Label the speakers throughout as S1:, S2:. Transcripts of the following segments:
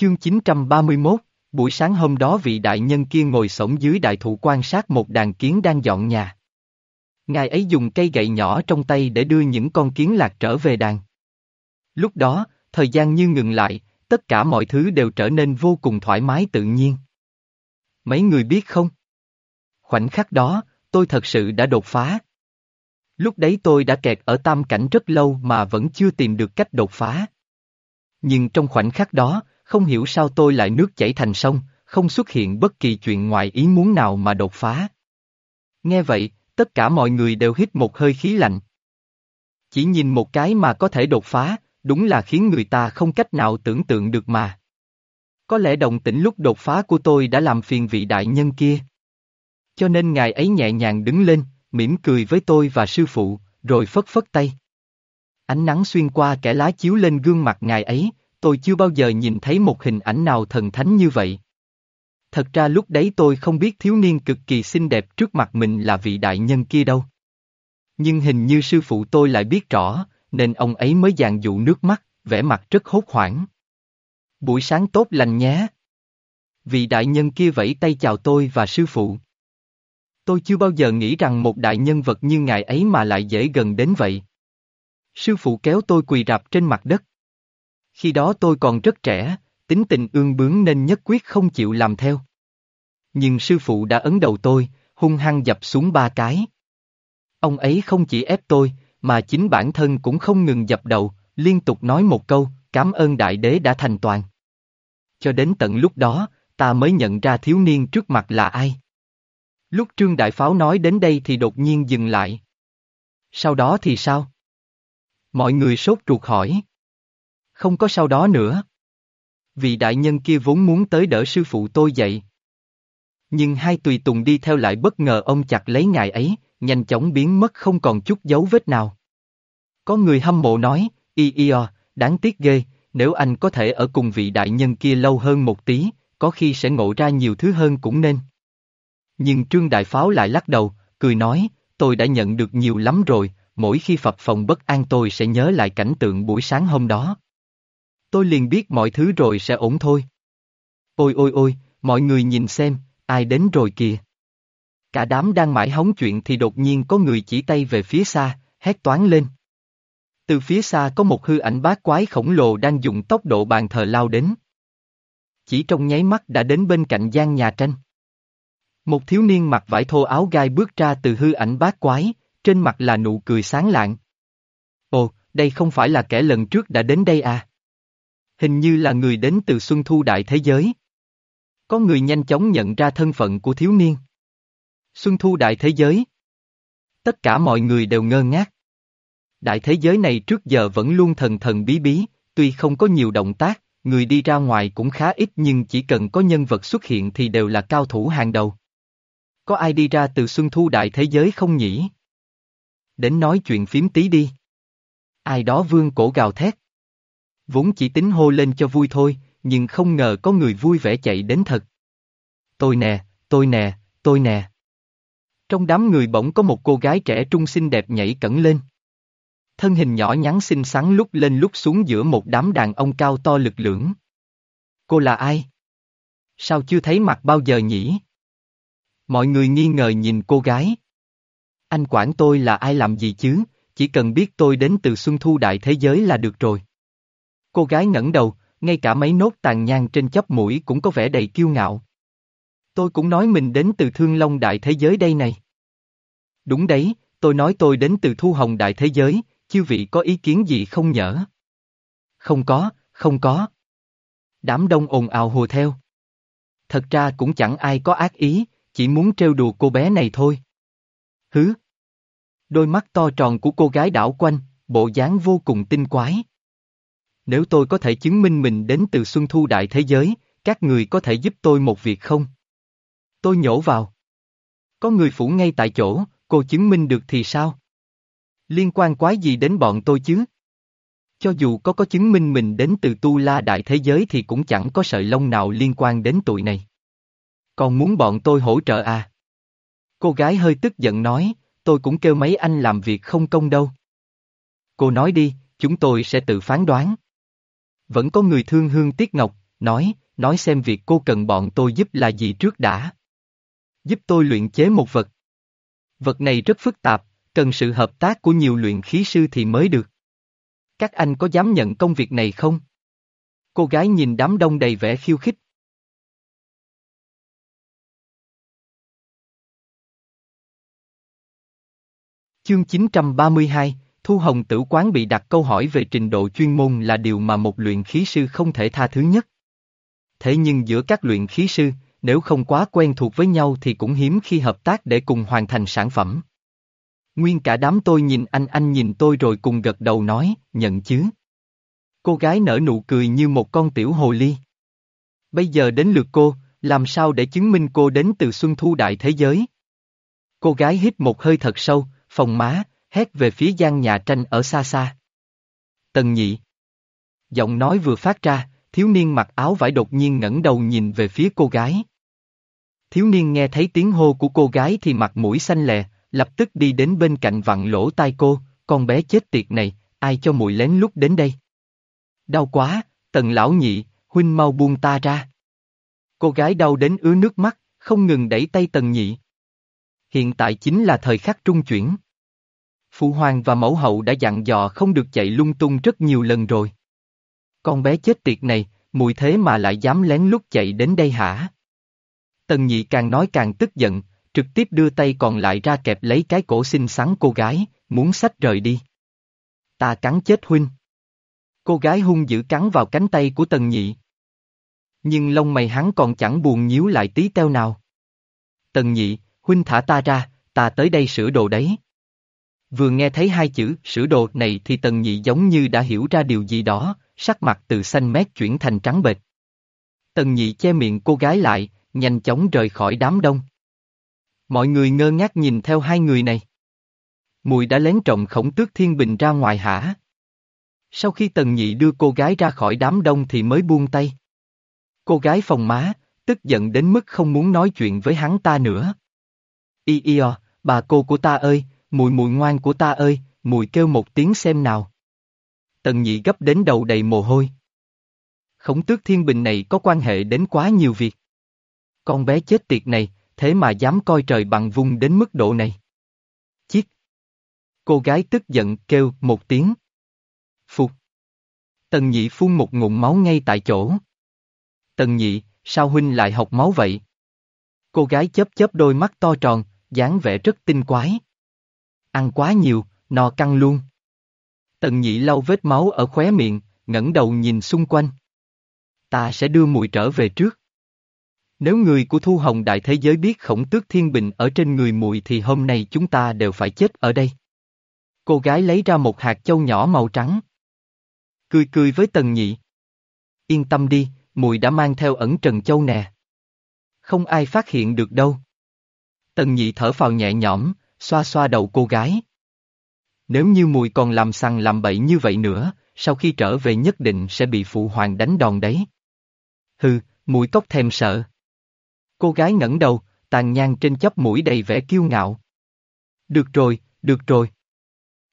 S1: Chương 931, buổi sáng hôm đó vị đại nhân kia ngồi sổng dưới đại thụ quan sát một đàn kiến đang dọn nhà. Ngài ấy dùng cây gậy nhỏ trong tay để đưa những con kiến lạc trở về đàn. Lúc đó, thời gian như ngừng lại, tất cả mọi thứ đều trở nên vô cùng thoải mái tự nhiên. Mấy người biết không? Khoảnh khắc đó, tôi thật sự đã đột phá. Lúc đấy tôi đã kẹt ở tam cảnh rất lâu mà vẫn chưa tìm được cách đột phá. Nhưng trong khoảnh khắc đó, không hiểu sao tôi lại nước chảy thành sông, không xuất hiện bất kỳ chuyện ngoài ý muốn nào mà đột phá. Nghe vậy, tất cả mọi người đều hít một hơi khí lạnh. Chỉ nhìn một cái mà có thể đột phá, đúng là khiến người ta không cách nào tưởng tượng được mà. Có lẽ động tĩnh lúc đột phá của tôi đã làm phiền vị đại nhân kia. Cho nên ngài ấy nhẹ nhàng đứng lên, mỉm cười với tôi và sư phụ, rồi phất phất tay. Ánh nắng xuyên qua kẻ lá chiếu lên gương mặt ngài ấy, tôi chưa bao giờ nhìn thấy một hình ảnh nào thần thánh như vậy. Thật ra lúc đấy tôi không biết thiếu niên cực kỳ xinh đẹp trước mặt mình là vị đại nhân kia đâu. Nhưng hình như sư phụ tôi lại biết rõ, nên ông ấy mới dàn dụ nước mắt, vẻ mặt rất hốt hoảng. Buổi sáng tốt lành nhé. Vị đại nhân kia vẫy tay chào tôi và sư phụ. Tôi chưa bao giờ nghĩ rằng một đại nhân vật như ngài ấy mà lại dễ gần đến vậy. Sư phụ kéo tôi quỳ rạp trên mặt đất. Khi đó tôi còn rất trẻ, tính tình ương bướng nên nhất quyết không chịu làm theo. Nhưng sư phụ đã ấn đầu tôi, hung hăng dập xuống ba cái. Ông ấy không chỉ ép tôi, mà chính bản thân cũng không ngừng dập đầu, liên tục nói một câu, cảm ơn đại đế đã thành toàn. Cho đến tận lúc đó, ta mới nhận ra thiếu niên trước mặt là ai. Lúc Trương Đại Pháo nói đến đây thì đột nhiên dừng lại. Sau đó thì sao? Mọi người sốt ruột hỏi. Không có sau đó nữa. Vị đại nhân kia vốn muốn tới đỡ sư phụ tôi dậy. Nhưng hai tùy tùng đi theo lại bất ngờ ông chặt lấy ngài ấy, nhanh chóng biến mất không còn chút dấu vết nào. Có người hâm mộ nói, y y đáng tiếc ghê, nếu anh có thể ở cùng vị đại nhân kia lâu hơn một tí, có khi sẽ ngộ ra nhiều thứ hơn cũng nên. Nhưng Trương Đại Pháo lại lắc đầu, cười nói, tôi đã nhận được nhiều lắm rồi, mỗi khi phập phòng bất an tôi sẽ nhớ lại cảnh tượng buổi sáng hôm đó. Tôi liền biết mọi thứ rồi sẽ ổn thôi. Ôi ôi ôi, mọi người nhìn xem, ai đến rồi kìa. Cả đám đang mãi hóng chuyện thì đột nhiên có người chỉ tay về phía xa, hét toán lên. Từ phía xa có một hư ảnh bát quái khổng lồ đang dùng tốc độ bàn thờ lao đến. Chỉ trong nháy mắt đã đến bên cạnh gian nhà tranh. Một thiếu niên mặc vải thô áo gai bước ra từ hư ảnh bát quái, trên mặt là nụ cười sáng lạng. Ồ, đây không phải là kẻ lần trước đã đến đây à? Hình như là người đến từ Xuân Thu Đại Thế Giới. Có người nhanh chóng nhận ra thân phận của thiếu niên. Xuân Thu Đại Thế Giới. Tất cả mọi người đều ngơ ngác. Đại thế giới này trước giờ vẫn luôn thần thần bí bí, tuy không có nhiều động tác, người đi ra ngoài cũng khá ít nhưng chỉ cần có nhân vật xuất hiện thì đều là cao thủ hàng đầu. Có ai đi ra từ Xuân Thu Đại Thế Giới không nhỉ? Đến nói chuyện phím tí đi. Ai đó vương cổ gào thét. Vốn chỉ tính hô lên cho vui thôi, nhưng không ngờ có người vui vẻ chạy đến thật. Tôi nè, tôi nè, tôi nè. Trong đám người bỗng có một cô gái trẻ trung xinh đẹp nhảy cẩn lên. Thân hình nhỏ nhắn xinh xắn lúc lên lúc xuống giữa một đám đàn ông cao to lực lưỡng. Cô là ai? Sao chưa thấy mặt bao giờ nhỉ? Mọi người nghi ngờ nhìn cô gái. Anh quản tôi là ai làm gì chứ, chỉ cần biết tôi đến từ Xuân Thu Đại Thế Giới là được rồi. Cô gái ngẩng đầu, ngay cả mấy nốt tàn nhang trên chóp mũi cũng có vẻ đầy kiêu ngạo. Tôi cũng nói mình đến từ Thương Long Đại Thế Giới đây này. Đúng đấy, tôi nói tôi đến từ Thu Hồng Đại Thế Giới, chư vị có ý kiến gì không nhở? Không có, không có. Đám đông ồn ào hồ theo. Thật ra cũng chẳng ai có ác ý, chỉ muốn trêu đùa cô bé này thôi. Hứ. Đôi mắt to tròn của cô gái đảo quanh, bộ dáng vô cùng tinh quái. Nếu tôi có thể chứng minh mình đến từ Xuân Thu Đại Thế Giới, các người có thể giúp tôi một việc không? Tôi nhổ vào. Có người phủ ngay tại chỗ, cô chứng minh được thì sao? Liên quan quái gì đến bọn tôi chứ? Cho dù có có chứng minh mình đến từ Tu La Đại Thế Giới thì cũng chẳng có sợi lông nào liên quan đến tụi này. Còn muốn bọn tôi hỗ trợ à? Cô gái hơi tức giận nói, tôi cũng kêu mấy anh làm việc không công đâu. Cô nói đi, chúng tôi sẽ tự phán đoán. Vẫn có người thương hương tiếc ngọc, nói, nói xem việc cô cần bọn tôi giúp là gì trước đã. Giúp tôi luyện chế một vật. Vật này rất phức tạp, cần sự hợp tác của nhiều luyện khí sư thì mới được. Các anh có dám nhận công việc này không? Cô gái nhìn đám đông đầy vẻ khiêu khích. Chương 932, Thu Hồng Tử Quán bị đặt câu hỏi về trình độ chuyên môn là điều mà một luyện khí sư không thể tha thứ nhất. Thế nhưng giữa các luyện khí sư, nếu không quá quen thuộc với nhau thì cũng hiếm khi hợp tác để cùng hoàn thành sản phẩm. Nguyên cả đám tôi nhìn anh anh nhìn tôi rồi cùng gật đầu nói, nhận chứ. Cô gái nở nụ cười như một con tiểu hồ ly. Bây giờ đến lượt cô, làm sao để chứng minh cô đến từ Xuân Thu Đại Thế Giới? Cô gái hít một hơi thật sâu, phòng má, hét về phía gian nhà tranh ở xa xa. Tần nhị. Giọng nói vừa phát ra, thiếu niên mặc áo vải đột nhiên ngẩng đầu nhìn về phía cô gái. Thiếu niên nghe thấy tiếng hô của cô gái thì mặt mũi xanh lè, lập tức đi đến bên cạnh vặn lỗ tai cô, con bé chết tiệt này, ai cho mùi lén lúc đến đây. Đau quá, tần lão nhị, huynh mau buông ta ra. Cô gái đau đến ứa nước mắt, không ngừng đẩy tay tần nhị. Hiện tại chính là thời khắc trung chuyển. Phụ hoàng và mẫu hậu đã dặn dò không được chạy lung tung rất nhiều lần rồi. Con bé chết tiệt này, mùi thế mà lại dám lén lút chạy đến đây hả? Tần nhị càng nói càng tức giận, trực tiếp đưa tay còn lại ra kẹp lấy cái cổ xinh xắn cô gái, muốn xách rời đi. Ta cắn chết huynh. Cô gái hung dữ cắn vào cánh tay của tần nhị. Nhưng lông mày hắn còn chẳng buồn nhíu lại tí teo nào. Tần nhị, huynh thả ta ra, ta tới đây sửa đồ đấy. Vừa nghe thấy hai chữ sửa đồ này thì tần nhị giống như đã hiểu ra điều gì đó, sắc mặt từ xanh mét chuyển thành trắng bệch. Tần nhị che miệng cô gái lại, nhanh chóng rời khỏi đám đông. Mọi người ngơ ngác nhìn theo hai người này. Mùi đã lén trọng khổng tước thiên bình ra ngoài hả? Sau khi tần nhị đưa cô gái ra khỏi đám đông thì mới buông tay. Cô gái phòng má, tức giận đến mức không muốn nói chuyện với hắn ta nữa. Y y bà cô của ta ơi, mùi mùi ngoan của ta ơi, mùi kêu một tiếng xem nào. Tần nhị gấp đến đầu đầy mồ hôi. Khổng tước thiên bình này có quan hệ đến quá nhiều việc. Con bé chết tiệt này, thế mà dám coi trời bằng vung đến mức độ này. Chiếc. Cô gái tức giận kêu một tiếng. Phục. Tần nhị phun một ngụm máu ngay tại chỗ. Tần nhị, sao huynh lại học máu vậy? Cô gái chớp chớp đôi mắt to tròn, dáng vẻ rất tinh quái. Ăn quá nhiều, no căng luôn. Tần nhị lau vết máu ở khóe miệng, ngẩng đầu nhìn xung quanh. Ta sẽ đưa mùi trở về trước. Nếu người của Thu Hồng Đại Thế Giới biết khổng tước thiên bình ở trên người mùi thì hôm nay chúng ta đều phải chết ở đây. Cô gái lấy ra một hạt châu nhỏ màu trắng. Cười cười với Tần Nhị. Yên tâm đi, mùi đã mang theo ẩn trần châu nè. Không ai phát hiện được đâu. Tần Nhị thở phào nhẹ nhõm, xoa xoa đầu cô gái. Nếu như mùi còn làm sằng làm bậy như vậy nữa, sau khi trở về nhất định sẽ bị phụ hoàng đánh đòn đấy. Hừ, mùi cốc thèm sợ. Cô gái ngẩng đầu, tàn nhang trên chóp mũi đầy vẻ kiêu ngạo. Được rồi, được rồi.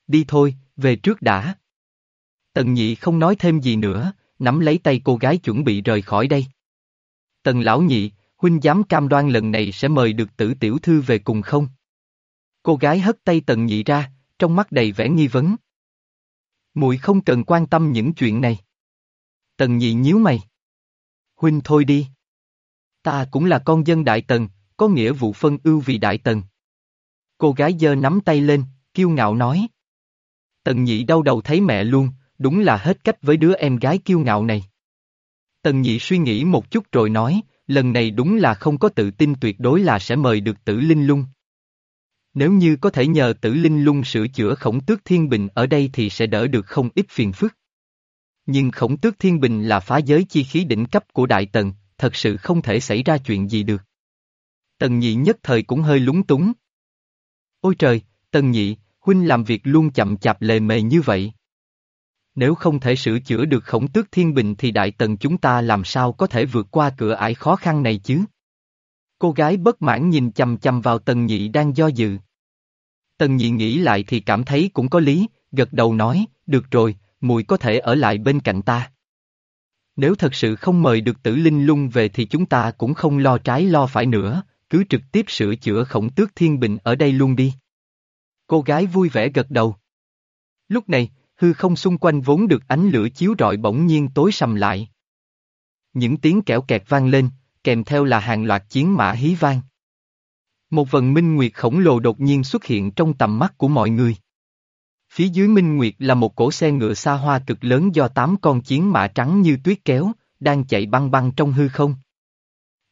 S1: Đi thôi, về trước đã. Tần nhị không nói thêm gì nữa, nắm lấy tay cô gái chuẩn bị rời khỏi đây. Tần lão nhị, huynh dám cam đoan lần này sẽ mời được tử tiểu thư về cùng không? Cô gái hất tay tần nhị ra, trong mắt đầy vẻ nghi vấn. Muội không cần quan tâm những chuyện này. Tần nhị nhíu mày. Huynh thôi đi. Ta cũng là con dân Đại Tần, có nghĩa vụ phân ưu vì Đại Tần. Cô gái giơ nắm tay lên, kiêu ngạo nói. Tần nhị đau đầu thấy mẹ luôn, đúng là hết cách với đứa em gái kiêu ngạo này. Tần nhị suy nghĩ một chút rồi nói, lần này đúng là không có tự tin tuyệt đối là sẽ mời được tử linh lung. Nếu như có thể nhờ tử linh lung sửa chữa khổng tước thiên bình ở đây thì sẽ đỡ được không ít phiền phức. Nhưng khổng tước thiên bình là phá giới chi khí đỉnh cấp của Đại Tần, thật sự không thể xảy ra chuyện gì được. Tần nhị nhất thời cũng hơi lúng túng. Ôi trời, tần nhị, huynh làm việc luôn chậm chạp lề mề như vậy. Nếu không thể sửa chữa được khổng tước thiên bình thì đại tần chúng ta làm sao có thể vượt qua cửa ải khó khăn này chứ? Cô gái bất mãn nhìn chầm chầm vào tần nhị đang do dự. Tần nhị nghĩ lại thì cảm thấy cũng có lý, gật đầu nói, được rồi, mùi có thể ở lại bên cạnh ta. Nếu thật sự không mời được tử linh lung về thì chúng ta cũng không lo trái lo phải nữa, cứ trực tiếp sửa chữa khổng tước thiên bình ở đây luôn đi. Cô gái vui vẻ gật đầu. Lúc này, hư không xung quanh vốn được ánh lửa chiếu rọi bỗng nhiên tối sầm lại. Những tiếng kẽo kẹt vang lên, kèm theo là hàng loạt chiến mã hí vang. Một vần minh nguyệt khổng lồ đột nhiên xuất hiện trong tầm mắt của mọi người. Phía dưới minh nguyệt là một cổ xe ngựa xa hoa cực lớn do tám con chiến mã trắng như tuyết kéo, đang chạy băng băng trong hư không.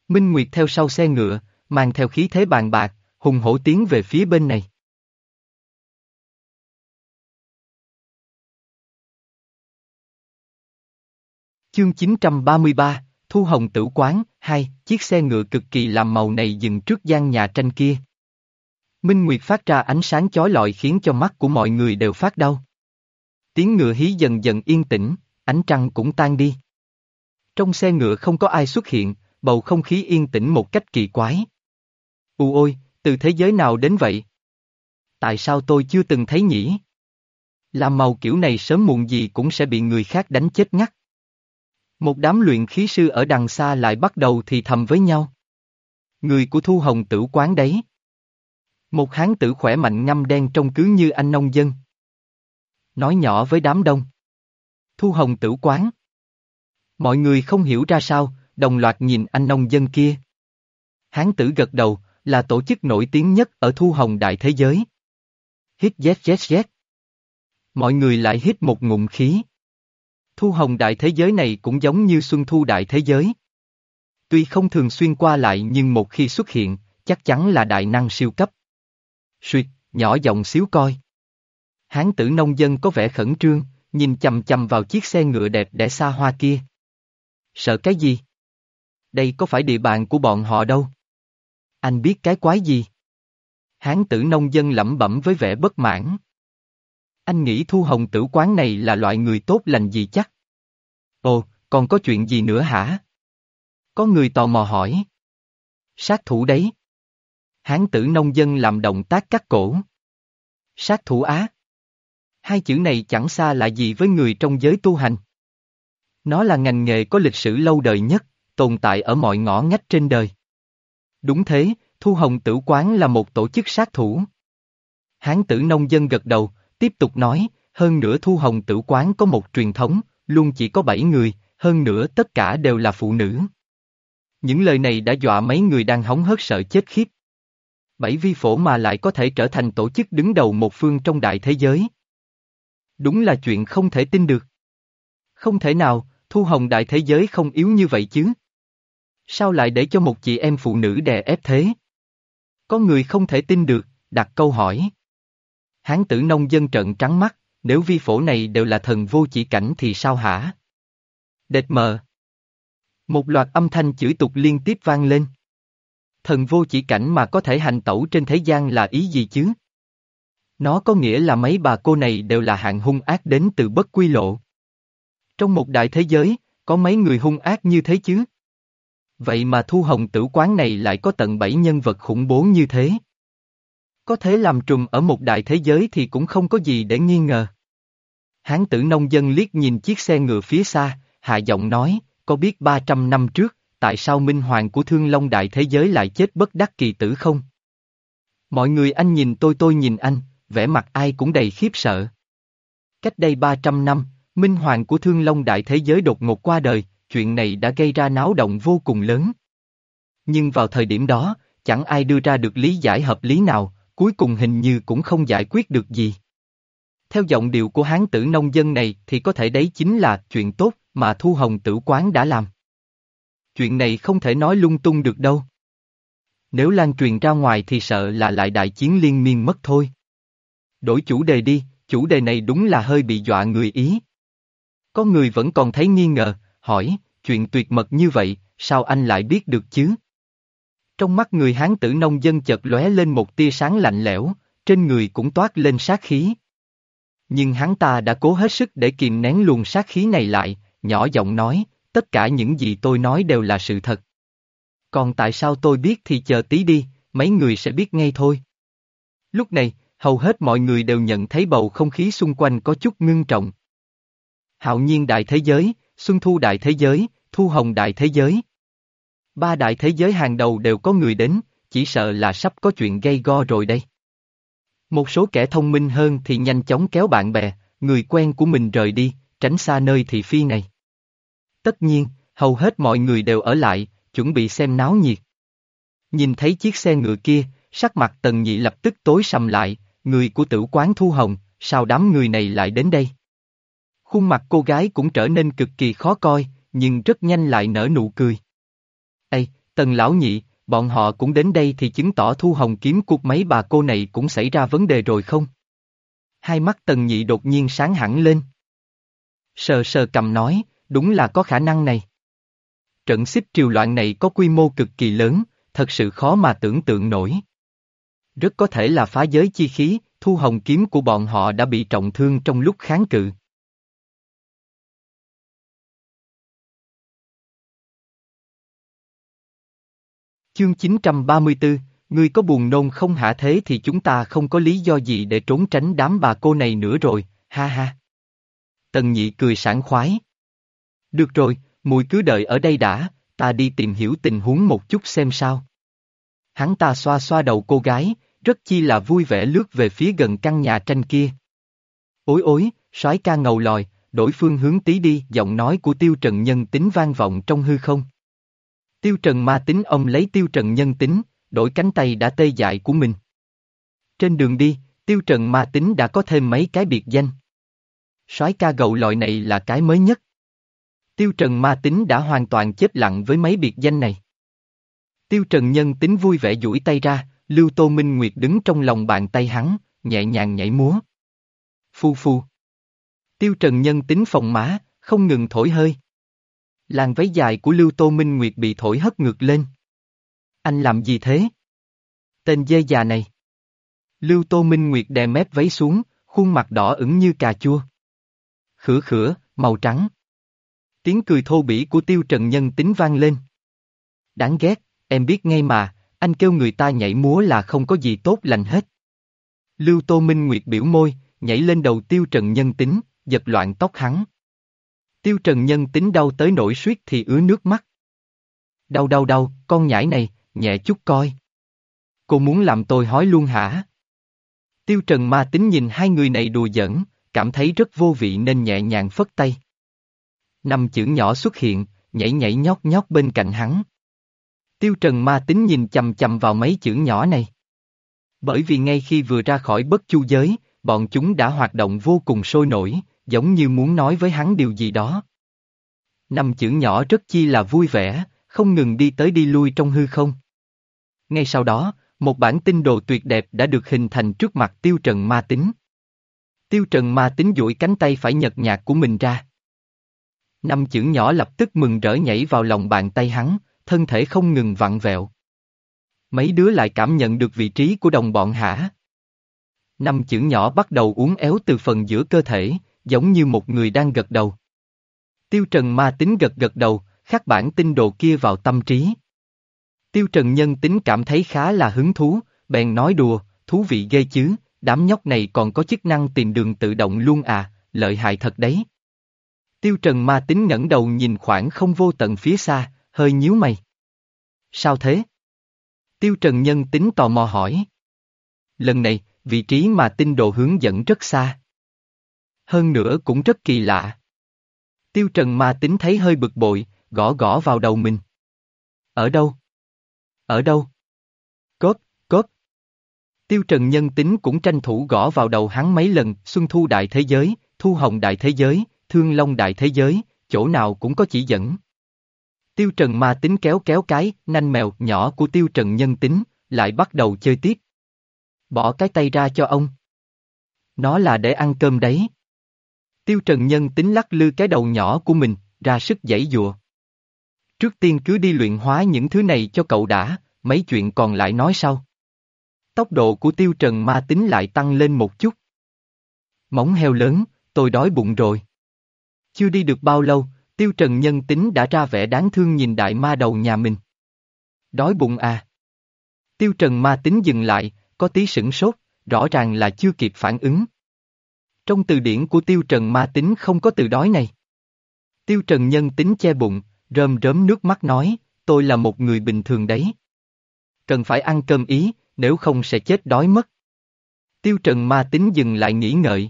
S1: Minh Nguyệt theo sau xe ngựa, mang theo khí thế bàn bạc, hùng hổ tiến về phía bên này. Chương 933, Thu Hồng Tử Quán, hai, chiếc xe ngựa cực kỳ làm màu này dừng trước gian nhà tranh kia. Minh Nguyệt phát ra ánh sáng chói lọi khiến cho mắt của mọi người đều phát đau. Tiếng ngựa hí dần dần yên tĩnh, ánh trăng cũng tan đi. Trong xe ngựa không có ai xuất hiện, bầu không khí yên tĩnh một cách kỳ quái. U ôi, từ thế giới nào đến vậy? Tại sao tôi chưa từng thấy nhỉ? Làm màu kiểu này sớm muộn gì cũng sẽ bị người khác đánh chết ngắt. Một đám luyện khí sư ở đằng xa lại bắt đầu thì thầm với nhau. Người của Thu Hồng tử quán đấy. Một hán tử khỏe mạnh ngâm đen trông cứ như anh nông dân. Nói nhỏ với đám đông. Thu Hồng tử quán. Mọi người không hiểu ra sao, đồng loạt nhìn anh nông dân kia. Hán tử gật đầu, là tổ chức nổi tiếng nhất ở Thu Hồng Đại Thế Giới. Hít z z z. Mọi người lại hít một ngụm khí. Thu Hồng Đại Thế Giới này cũng giống như Xuân Thu Đại Thế Giới. Tuy không thường xuyên qua lại nhưng một khi xuất hiện, chắc chắn là đại năng siêu cấp. Suyệt, nhỏ giọng xíu coi. Hán tử nông dân có vẻ khẩn trương, nhìn chầm chầm vào chiếc xe ngựa đẹp đẽ xa hoa kia. Sợ cái gì? Đây có phải địa bàn của bọn họ đâu. Anh biết cái quái gì? Hán tử nông dân lẩm bẩm với vẻ bất mãn. Anh nghĩ thu hồng tử quán này là loại người tốt lành gì chắc? Ồ, còn có chuyện gì nữa hả? Có người tò mò hỏi. Sát thủ đấy. Hán tử nông dân làm động tác cắt cổ. Sát thủ á. Hai chữ này chẳng xa lạ gì với người trong giới tu hành. Nó là ngành nghề có lịch sử lâu đời nhất, tồn tại ở mọi ngõ ngách trên đời. Đúng thế, Thu Hồng Tử Quán là một tổ chức sát thủ. Hán tử nông dân gật đầu, tiếp tục nói, hơn nữa Thu Hồng Tử Quán có một truyền thống, luôn chỉ có bảy người, hơn nữa tất cả đều là phụ nữ. Những lời này đã dọa mấy người đang hóng hớt sợ chết khiếp. Bảy vi phổ mà lại có thể trở thành tổ chức đứng đầu một phương trong đại thế giới. Đúng là chuyện không thể tin được. Không thể nào, Thu Hồng đại thế giới không yếu như vậy chứ. Sao lại để cho một chị em phụ nữ đè ép thế? Có người không thể tin được, đặt câu hỏi. Hán tử nông dân trợn trắng mắt, nếu vi phổ này đều là thần vô chỉ cảnh thì sao hả? Đệt mờ. Một loạt âm thanh chửi tục liên tiếp vang lên. Thần vô chỉ cảnh mà có thể hành tẩu trên thế gian là ý gì chứ? Nó có nghĩa là mấy bà cô này đều là hạng hung ác đến từ bất quy lộ. Trong một đại thế giới, có mấy người hung ác như thế chứ? Vậy mà thu hồng tử quán này lại có tận bảy nhân vật khủng bố như thế. Có thể làm trùm ở một đại thế giới thì cũng không có gì để nghi ngờ. Hán tử nông dân liếc nhìn chiếc xe ngựa phía xa, hạ giọng nói, có biết 300 năm trước, tại sao minh hoàng của thương long đại thế giới lại chết bất đắc kỳ tử không? Mọi người anh nhìn tôi tôi nhìn anh, vẻ mặt ai cũng đầy khiếp sợ. Cách đây 300 năm, minh hoàng của thương long đại thế giới đột ngột qua đời, chuyện này đã gây ra náo động vô cùng lớn. Nhưng vào thời điểm đó, chẳng ai đưa ra được lý giải hợp lý nào, cuối cùng hình như cũng không giải quyết được gì. Theo giọng điệu của hán tử nông dân này thì có thể đấy chính là chuyện tốt mà Thu Hồng tử quán đã làm. Chuyện này không thể nói lung tung được đâu. Nếu lan truyền ra ngoài thì sợ là lại đại chiến liên miên mất thôi. Đổi chủ đề đi, chủ đề này đúng là hơi bị dọa người ý. Có người vẫn còn thấy nghi ngờ, hỏi, chuyện tuyệt mật như vậy, sao anh lại biết được chứ? Trong mắt người Hán tử nông dân chợt lóe lên một tia sáng lạnh lẽo, trên người cũng toát lên sát khí. Nhưng hắn ta đã cố hết sức để kìm nén luồng sát khí này lại, nhỏ giọng nói, tất cả những gì tôi nói đều là sự thật. Còn tại sao tôi biết thì chờ tí đi, mấy người sẽ biết ngay thôi. Lúc này, hầu hết mọi người đều nhận thấy bầu không khí xung quanh có chút ngưng trọng. Hạo nhiên đại thế giới, Xuân Thu Đại Thế Giới, Thu Hồng Đại Thế Giới. Ba đại thế giới hàng đầu đều có người đến, chỉ sợ là sắp có chuyện gây go rồi đây. Một số kẻ thông minh hơn thì nhanh chóng kéo bạn bè, người quen của mình rời đi, tránh xa nơi thị phi này. Tất nhiên, hầu hết mọi người đều ở lại, chuẩn bị xem náo nhiệt. Nhìn thấy chiếc xe ngựa kia, sắc mặt tần nhị lập tức tối sầm lại, người của tử quán thu hồng, sao đám người này lại đến đây? Khuôn mặt cô gái cũng trở nên cực kỳ khó coi, nhưng rất nhanh lại nở nụ cười. Ê, tần lão nhị, bọn họ cũng đến đây thì chứng tỏ thu hồng kiếm cuộc mấy bà cô này cũng xảy ra vấn đề rồi không? Hai mắt tần nhị đột nhiên sáng hẳn lên. Sờ sờ cầm nói, đúng là có khả năng này. Trận xích triều loạn này có quy mô cực kỳ lớn, thật sự khó mà tưởng tượng nổi. Rất có thể là phá giới chi khí, thu hồng kiếm của bọn họ đã bị trọng thương trong lúc kháng cự. Chương 934, ngươi có buồn nôn không hả thế thì chúng ta không có lý do gì để trốn tránh đám bà cô này nữa rồi, ha ha. Tần nhị cười sảng khoái. Được rồi, mùi cứ đợi ở đây đã, ta đi tìm hiểu tình huống một chút xem sao. Hắn ta xoa xoa đầu cô gái, rất chi là vui vẻ lướt về phía gần căn nhà tranh kia. Ối ối, soái ca ngầu lòi, đổi phương hướng tí đi, giọng nói của tiêu trần nhân tính vang vọng trong hư không. Tiêu trần ma tính ông lấy tiêu trần nhân tính, đổi cánh tay đã tê dại của mình. Trên đường đi, tiêu trần ma tính đã có thêm mấy cái biệt danh. soái ca gậu loại này là cái mới nhất. Tiêu trần ma tính đã hoàn toàn chết lặng với mấy biệt danh này. Tiêu trần nhân tính vui vẻ duỗi tay ra, Lưu Tô Minh Nguyệt đứng trong lòng bàn tay hắn, nhẹ nhàng nhảy múa. Phu phu. Tiêu trần nhân tính phòng má, không ngừng thổi hơi. Làn váy dài của Lưu Tô Minh Nguyệt bị thổi hất ngược lên. Anh làm gì thế? Tên dê già này. Lưu Tô Minh Nguyệt đè mép váy xuống, khuôn mặt đỏ ửng như cà chua. Khửa khửa, màu trắng. Tiếng cười thô bỉ của tiêu trần nhân tính vang lên. Đáng ghét, em biết ngay mà, anh kêu người ta nhảy múa là không có gì tốt lành hết. Lưu Tô Minh Nguyệt biểu môi, nhảy lên đầu tiêu trần nhân tính, giật loạn tóc hắn. Tiêu trần nhân tính đau tới nổi suýt thì ứa nước mắt. Đau đau đau, con nhãi này, nhẹ chút coi. Cô muốn làm tôi hói luôn hả? Tiêu trần ma tính nhìn hai người này đùa giỡn, cảm thấy rất vô vị nên nhẹ nhàng phất tay. Năm chữ nhỏ xuất hiện, nhảy nhảy nhót nhót bên cạnh hắn. Tiêu trần ma tính nhìn chầm chầm vào mấy chữ nhỏ này. Bởi vì ngay khi vừa ra khỏi bất chu giới, bọn chúng đã hoạt động vô cùng sôi nổi, giống như muốn nói với hắn điều gì đó. Năm chữ nhỏ rất chi là vui vẻ, không ngừng đi tới đi lui trong hư không. Ngay sau đó, một bản tin đồ tuyệt đẹp đã được hình thành trước mặt tiêu trần ma tính. Tiêu trần ma tính duỗi cánh tay phải nhật nhạt của mình ra. Năm chữ nhỏ lập tức mừng rỡ nhảy vào lòng bàn tay hắn, thân thể không ngừng vặn vẹo. Mấy đứa lại cảm nhận được vị trí của đồng bọn hả? Năm chữ nhỏ bắt đầu uốn éo từ phần giữa cơ thể, giống như một người đang gật đầu. Tiêu Trần ma tính gật gật đầu, khắc bản tinh đồ kia vào tâm trí. Tiêu Trần nhân tính cảm thấy khá là hứng thú, bèn nói đùa, thú vị ghê chứ, đám nhóc này còn có chức năng tìm đường tự động luôn à, lợi hại thật đấy. Tiêu Trần ma tính ngẩng đầu nhìn khoảng không vô tận phía xa, hơi nhíu mày. Sao thế? Tiêu Trần nhân tính tò mò hỏi. Lần này, vị trí mà tinh đồ hướng dẫn rất xa. Hơn nữa cũng rất kỳ lạ. Tiêu Trần ma tính thấy hơi bực bội, gõ gõ vào đầu mình. Ở đâu? Ở đâu? Cốt, cốt. Tiêu Trần nhân tính cũng tranh thủ gõ vào đầu hắn mấy lần, Xuân Thu Đại Thế Giới, Thu Hồng Đại Thế Giới, Thương Long Đại Thế Giới, chỗ nào cũng có chỉ dẫn. Tiêu Trần ma tính kéo kéo cái, nanh mèo nhỏ của Tiêu Trần nhân tính, lại bắt đầu chơi tiếp. Bỏ cái tay ra cho ông. Nó là để ăn cơm đấy. Tiêu Trần nhân tính lắc lư cái đầu nhỏ của mình, ra sức giãy dụa. Trước tiên cứ đi luyện hóa những thứ này cho cậu đã, mấy chuyện còn lại nói sau. Tốc độ của Tiêu Trần ma tính lại tăng lên một chút. Móng heo lớn, tôi đói bụng rồi. Chưa đi được bao lâu, Tiêu Trần nhân tính đã ra vẻ đáng thương nhìn đại ma đầu nhà mình. Đói bụng à? Tiêu Trần ma tính dừng lại, có tí sửng sốt, rõ ràng là chưa kịp phản ứng. Trong từ điển của Tiêu Trần ma tính không có từ đói này. Tiêu Trần Nhân tính che bụng, rơm rớm nước mắt nói, tôi là một người bình thường đấy. Cần phải ăn cơm ý, nếu không sẽ chết đói mất. Tiêu Trần ma tính dừng lại nghĩ ngợi.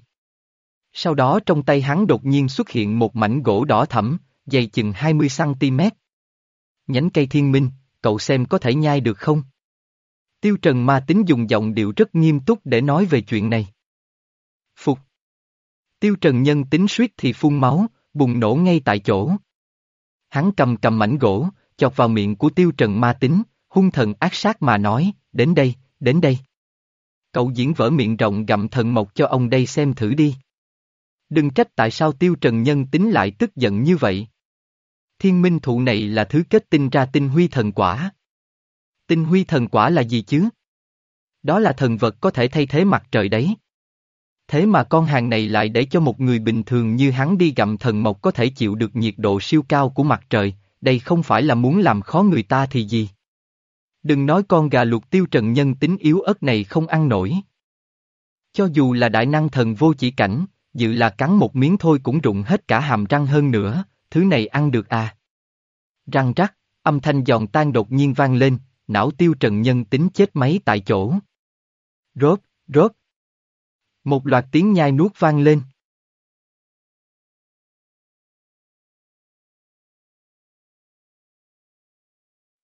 S1: Sau đó trong tay hắn đột nhiên xuất hiện một mảnh gỗ đỏ thẫm, dày chừng 20cm. Nhánh cây thiên minh, cậu xem có thể nhai được không? Tiêu Trần ma tính dùng giọng điệu rất nghiêm túc để nói về chuyện này. Tiêu Trần nhân tính suýt thì phun máu, bùng nổ ngay tại chỗ. Hắn cầm cầm mảnh gỗ, chọc vào miệng của Tiêu Trần ma tính, hung thần ác sát mà nói, đến đây, đến đây. Cậu diễn vỡ miệng rộng gặm thần mộc cho ông đây xem thử đi. Đừng trách tại sao Tiêu Trần nhân tính lại tức giận như vậy. Thiên minh thụ này là thứ kết tinh ra tinh huy thần quả. Tinh huy thần quả là gì chứ? Đó là thần vật có thể thay thế mặt trời đấy. Thế mà con hàng này lại để cho một người bình thường như hắn đi gặm thần mộc có thể chịu được nhiệt độ siêu cao của mặt trời, đây không phải là muốn làm khó người ta thì gì. Đừng nói con gà luộc tiêu trần nhân tính yếu ớt này không ăn nổi. Cho dù là đại năng thần vô chỉ cảnh, dự là cắn một miếng thôi cũng rụng hết cả hàm răng hơn nữa, thứ này ăn được à. Răng rắc, âm thanh giòn tan đột nhiên vang lên, não tiêu trần nhân tính chết máy tại chỗ. Rốt, rốt. Một loạt tiếng nhai nuốt vang lên.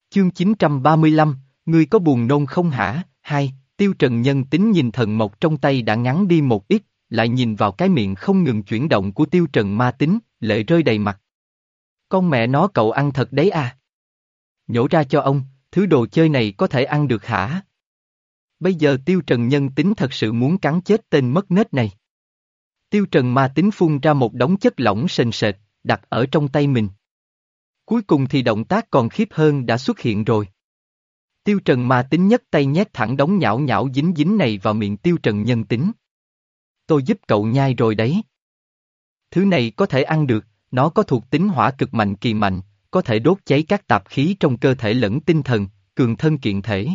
S1: Chương 935, ngươi có buồn nôn không hả? Hai, tiêu trần nhân tính nhìn thần mộc trong tay đã ngắn đi một ít, lại nhìn vào cái miệng không ngừng chuyển động của tiêu trần ma tính, lệ rơi đầy mặt. Con mẹ nó cậu ăn thật đấy à? Nhổ ra cho ông, thứ đồ chơi này có thể ăn được hả? Bây giờ tiêu trần nhân tính thật sự muốn cắn chết tên mất nết này. Tiêu trần ma tính phun ra một đống chất lỏng sền sệt, đặt ở trong tay mình. Cuối cùng thì động tác còn khiếp hơn đã xuất hiện rồi. Tiêu trần ma tính nhất tay nhét thẳng đống nhão nhão dính dính này vào miệng tiêu trần nhân tính. Tôi giúp cậu nhai rồi đấy. Thứ này có thể ăn được, nó có thuộc tính hỏa cực mạnh kỳ mạnh, có thể đốt cháy các tạp khí trong cơ thể lẫn tinh thần, cường thân kiện thể.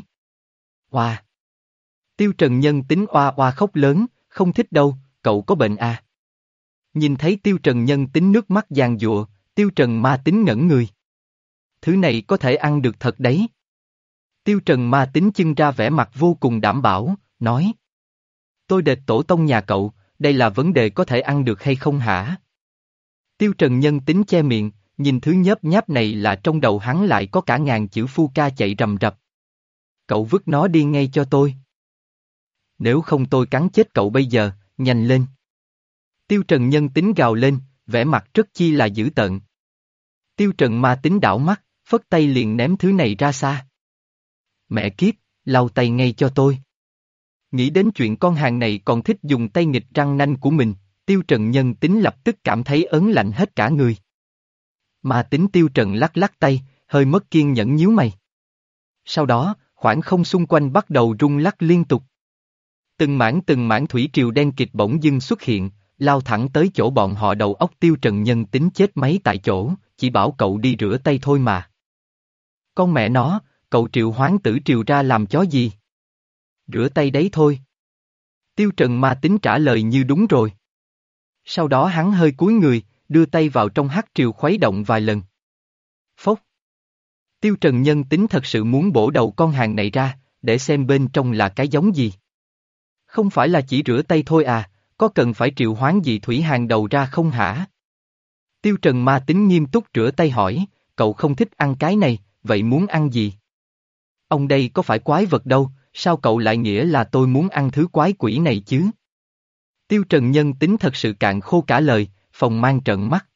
S1: Hoa! Tiêu Trần Nhân tính oa oa khóc lớn, không thích đâu, cậu có bệnh à? Nhìn thấy Tiêu Trần Nhân tính nước mắt giàn dụa, Tiêu Trần ma tính ngẩn người. Thứ này có thể ăn được thật đấy. Tiêu Trần ma tính chưng ra vẻ mặt vô cùng đảm bảo, nói. Tôi đệt tổ tông nhà cậu, đây là vấn đề có thể ăn được hay không hả? Tiêu Trần Nhân tính che miệng, nhìn thứ nhớp nháp này là trong đầu hắn lại có cả ngàn chữ phu ca chạy rầm rập. Cậu vứt nó đi ngay cho tôi. Nếu không tôi cắn chết cậu bây giờ, nhanh lên. Tiêu Trần Nhân tính gào lên, vẻ mặt rất chi là dữ tợn. Tiêu Trần ma tính đảo mắt, phất tay liền ném thứ này ra xa. Mẹ kiếp, lau tay ngay cho tôi. Nghĩ đến chuyện con hàng này còn thích dùng tay nghịch răng nanh của mình, Tiêu Trần nhân tính lập tức cảm thấy ớn lạnh hết cả người. Mà tính Tiêu Trần lắc lắc tay, hơi mất kiên nhẫn nhíu mày. Sau đó, khoảng không xung quanh bắt đầu rung lắc liên tục. Từng mảng từng mảng thủy triều đen kịch bỗng dưng xuất hiện, lao thẳng tới chỗ bọn họ đầu óc Tiêu Trần nhân tính chết máy tại chỗ, chỉ bảo cậu đi rửa tay thôi mà. Con mẹ nó, cậu triệu hoán tử triều ra làm chó gì? Rửa tay đấy thôi. Tiêu Trần ma tính trả lời như đúng rồi. Sau đó hắn hơi cúi người, đưa tay vào trong hắc triều khuấy động vài lần. Phốc. Tiêu Trần nhân tính thật sự muốn bổ đầu con hàng này ra, để xem bên trong là cái giống gì. Không phải là chỉ rửa tay thôi à, có cần phải triệu hoán gì thủy hàng đầu ra không hả? Tiêu Trần ma tính nghiêm túc rửa tay hỏi, cậu không thích ăn cái này, vậy muốn ăn gì? Ông đây có phải quái vật đâu, sao cậu lại nghĩa là tôi muốn ăn thứ quái quỷ này chứ? Tiêu Trần Nhân tính thật sự cạn khô cả lời, phòng mang trận mắt.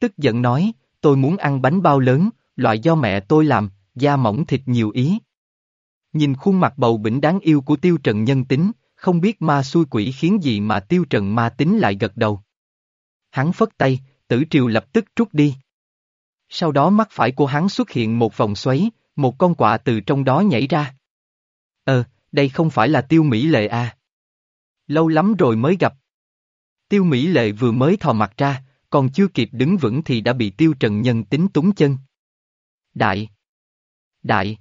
S1: Tức giận nói, tôi muốn ăn bánh bao lớn, loại do mẹ tôi làm, da mỏng thịt nhiều ý. Nhìn khuôn mặt bầu bỉnh đáng yêu của Tiêu Trần Nhân tính, không biết ma xui quỷ khiến gì mà Tiêu Trần ma tính lại gật đầu. Hắn phất tay, tử triều lập tức trút đi. Sau đó mắt phải của hắn xuất hiện một vòng xoáy, một con quạ từ trong đó nhảy ra. Ờ, đây không phải là tiêu Mỹ lệ à? Lâu lắm rồi mới gặp. Tiêu Mỹ lệ vừa mới thò mặt ra, còn chưa kịp đứng vững thì đã bị tiêu trần nhân tính túng chân. Đại! Đại!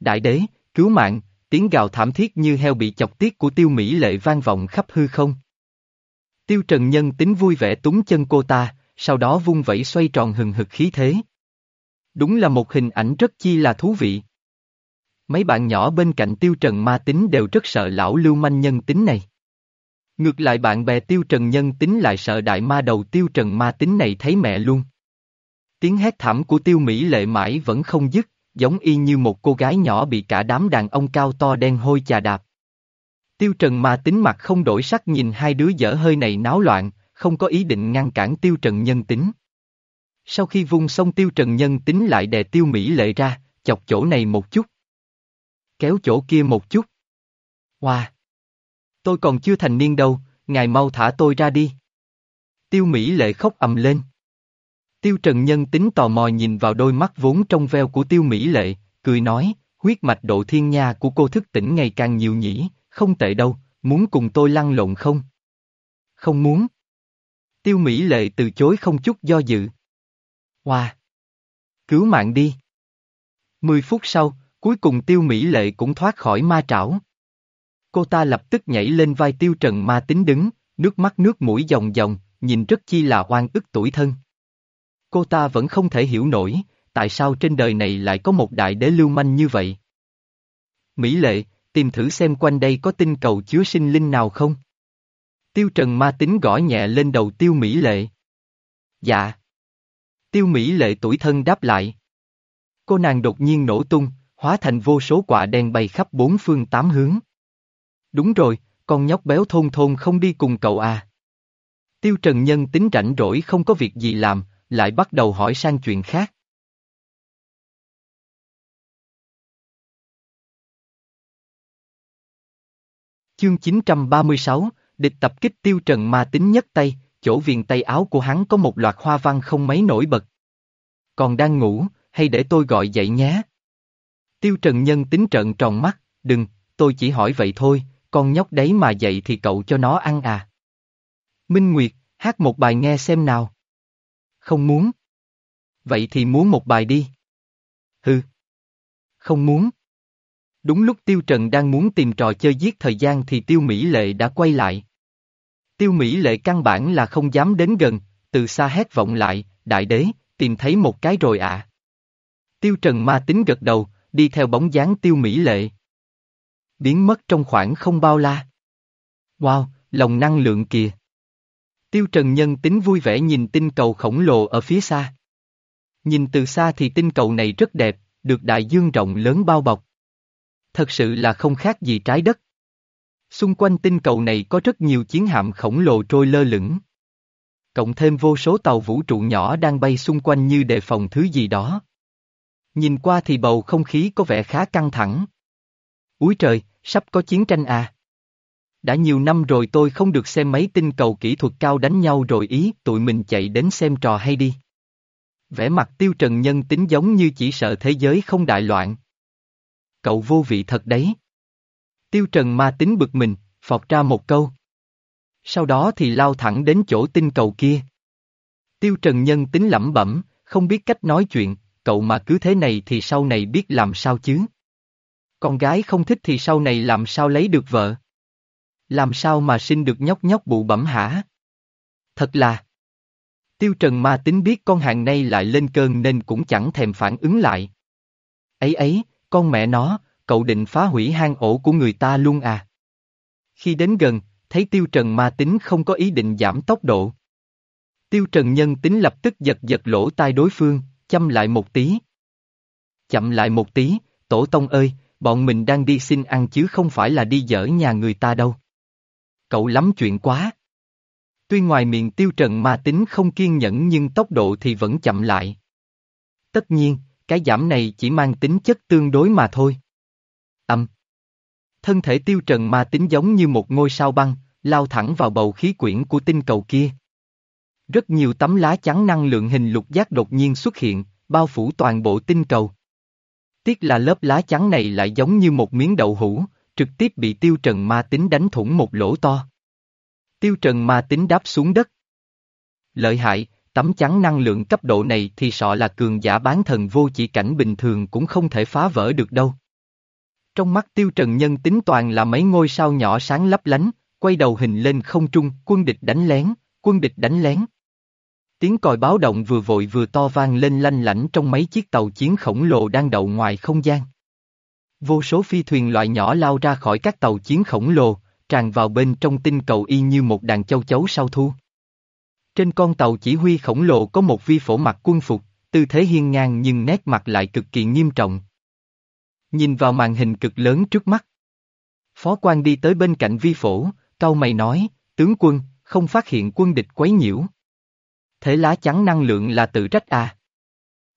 S1: Đại đế, cứu mạng, tiếng gào thảm thiết như heo bị chọc tiết của tiêu Mỹ lệ vang vọng khắp hư không. Tiêu trần nhân tính vui vẻ túng chân cô ta, sau đó vung vẩy xoay tròn hừng hực khí thế. Đúng là một hình ảnh rất chi là thú vị. Mấy bạn nhỏ bên cạnh tiêu trần ma tính đều rất sợ lão lưu manh nhân tính này. Ngược lại bạn bè tiêu trần nhân tính lại sợ đại ma đầu tiêu trần ma tính này thấy mẹ luôn. Tiếng hét thảm của tiêu Mỹ lệ mãi vẫn không dứt, giống y như một cô gái nhỏ bị cả đám đàn ông cao to đen hôi chà đạp. Tiêu Trần mà tính mặt không đổi sắc nhìn hai đứa dở hơi này náo loạn, không có ý định ngăn cản Tiêu Trần nhân tính. Sau khi vung xong Tiêu Trần nhân tính lại đè Tiêu Mỹ lệ ra, chọc chỗ này một chút. Kéo chỗ kia một chút. Hoa! Wow. Tôi còn chưa thành niên đâu, ngài mau thả tôi ra đi. Tiêu Mỹ lệ khóc ầm lên. Tiêu Trần Nhân tính tò mò nhìn vào đôi mắt vốn trong veo của Tiêu Mỹ Lệ, cười nói, huyết mạch độ thiên nha của cô thức tỉnh ngày càng nhiều nhỉ, không tệ đâu, muốn cùng tôi lăn lộn không? Không muốn. Tiêu Mỹ Lệ từ chối không chút do dự. Hoa! Wow. Cứu mạng đi! Mười phút sau, cuối cùng Tiêu Mỹ Lệ cũng thoát khỏi ma trảo. Cô ta lập tức nhảy lên vai Tiêu Trần ma tính đứng, nước mắt nước mũi dòng dòng, nhìn rất chi là oan ức tuổi thân. Cô ta vẫn không thể hiểu nổi, tại sao trên đời này lại có một đại đế lưu manh như vậy. Mỹ lệ, tìm thử xem quanh đây có tinh cầu chứa sinh linh nào không? Tiêu Trần ma tính gõ nhẹ lên đầu Tiêu Mỹ lệ. Dạ. Tiêu Mỹ lệ tuổi thân đáp lại. Cô nàng đột nhiên nổ tung, hóa thành vô số quả đen bay khắp bốn phương tám hướng. Đúng rồi, con nhóc béo thôn thôn không đi cùng cậu à. Tiêu Trần Nhân tính rảnh rỗi không có việc gì làm, lại bắt đầu hỏi sang chuyện khác. Chương 936, địch tập kích tiêu trần ma tính nhất tay, chỗ viền tay áo của hắn có một loạt hoa văn không mấy nổi bật. Còn đang ngủ, hay để tôi gọi dậy nhé? Tiêu trần nhân tính trợn tròn mắt, đừng, tôi chỉ hỏi vậy thôi, con nhóc đấy mà dậy thì cậu cho nó ăn à. Minh Nguyệt, hát một bài nghe xem nào. Không muốn. Vậy thì muốn một bài đi. Hừ. Không muốn. Đúng lúc Tiêu Trần đang muốn tìm trò chơi giết thời gian thì Tiêu Mỹ Lệ đã quay lại. Tiêu Mỹ Lệ căn bản là không dám đến gần, từ xa hét vọng lại, đại đế, tìm thấy một cái rồi ạ. À. Tiêu Trần ma tính gật đầu, đi theo bóng dáng Tiêu Mỹ Lệ. Biến mất trong khoảng không bao la. Wow, lòng năng lượng kìa. Tiêu Trần Nhân tính vui vẻ nhìn tinh cầu khổng lồ ở phía xa. Nhìn từ xa thì tinh cầu này rất đẹp, được đại dương rộng lớn bao bọc. Thật sự là không khác gì trái đất. Xung quanh tinh cầu này có rất nhiều chiến hạm khổng lồ trôi lơ lửng. Cộng thêm vô số tàu vũ trụ nhỏ đang bay xung quanh như đề phòng thứ gì đó. Nhìn qua thì bầu không khí có vẻ khá căng thẳng. Úi trời, sắp có chiến tranh à. Đã nhiều năm rồi tôi không được xem mấy tinh cầu kỹ thuật cao đánh nhau rồi ý, tụi mình chạy đến xem trò hay đi. Vẻ mặt tiêu trần nhân tính giống như chỉ sợ thế giới không đại loạn. Cậu vô vị thật đấy. Tiêu trần ma tính bực mình, phọt ra một câu. Sau đó thì lao thẳng đến chỗ tinh cầu kia. Tiêu trần nhân tính lẩm bẩm, không biết cách nói chuyện, cậu mà cứ thế này thì sau này biết làm sao chứ. Con gái không thích thì sau này làm sao lấy được vợ. Làm sao mà sinh được nhóc nhóc bụ bẩm hả? Thật là... Tiêu Trần ma tính biết con hàng này lại lên cơn nên cũng chẳng thèm phản ứng lại. Ấy ấy, con mẹ nó, cậu định phá hủy hang ổ của người ta luôn à? Khi đến gần, thấy Tiêu Trần ma tính không có ý định giảm tốc độ. Tiêu Trần nhân tính lập tức giật giật lỗ tai đối phương, chăm lại một tí. Chậm lại một tí, tổ tông ơi, bọn mình đang đi xin ăn chứ không phải là đi dở nhà người ta đâu cậu lắm chuyện quá. Tuy ngoài miệng tiêu trần mà tính không kiên nhẫn nhưng tốc độ thì vẫn chậm lại. Tất nhiên, cái giảm này chỉ mang tính chất tương đối mà thôi. Âm. Thân thể tiêu trần ma tính giống như một ngôi sao băng, lao thẳng vào bầu khí quyển của tinh cầu kia. Rất nhiều tấm lá chắn năng lượng hình lục giác đột nhiên xuất hiện, bao phủ toàn bộ tinh cầu. Tiếc là lớp lá chắn này lại giống như một miếng đậu hũ, trực tiếp bị tiêu trần ma tính đánh thủng một lỗ to. Tiêu trần ma tính đáp xuống đất. Lợi hại, tấm chắn năng lượng cấp độ này thì sọ là cường giả bán thần vô chỉ cảnh bình thường cũng không thể phá vỡ được đâu. Trong mắt tiêu trần nhân tính toàn là mấy ngôi sao nhỏ sáng lấp lánh, quay đầu hình lên không trung, quân địch đánh lén, quân địch đánh lén. Tiếng còi báo động vừa vội vừa to vang lên lanh lảnh trong mấy chiếc tàu chiến khổng lồ đang đậu ngoài không gian. Vô số phi thuyền loại nhỏ lao ra khỏi các tàu chiến khổng lồ, tràn vào bên trong tinh cầu y như một đàn châu chấu sau thu. Trên con tàu chỉ huy khổng lồ có một vi phổ mặc quân phục, tư thế hiên ngang nhưng nét mặt lại cực kỳ nghiêm trọng. Nhìn vào màn hình cực lớn trước mắt. Phó quan đi tới bên cạnh vi phổ, cau mày nói, tướng quân, không phát hiện quân địch quấy nhiễu. Thế lá chắn năng lượng là tự trách à?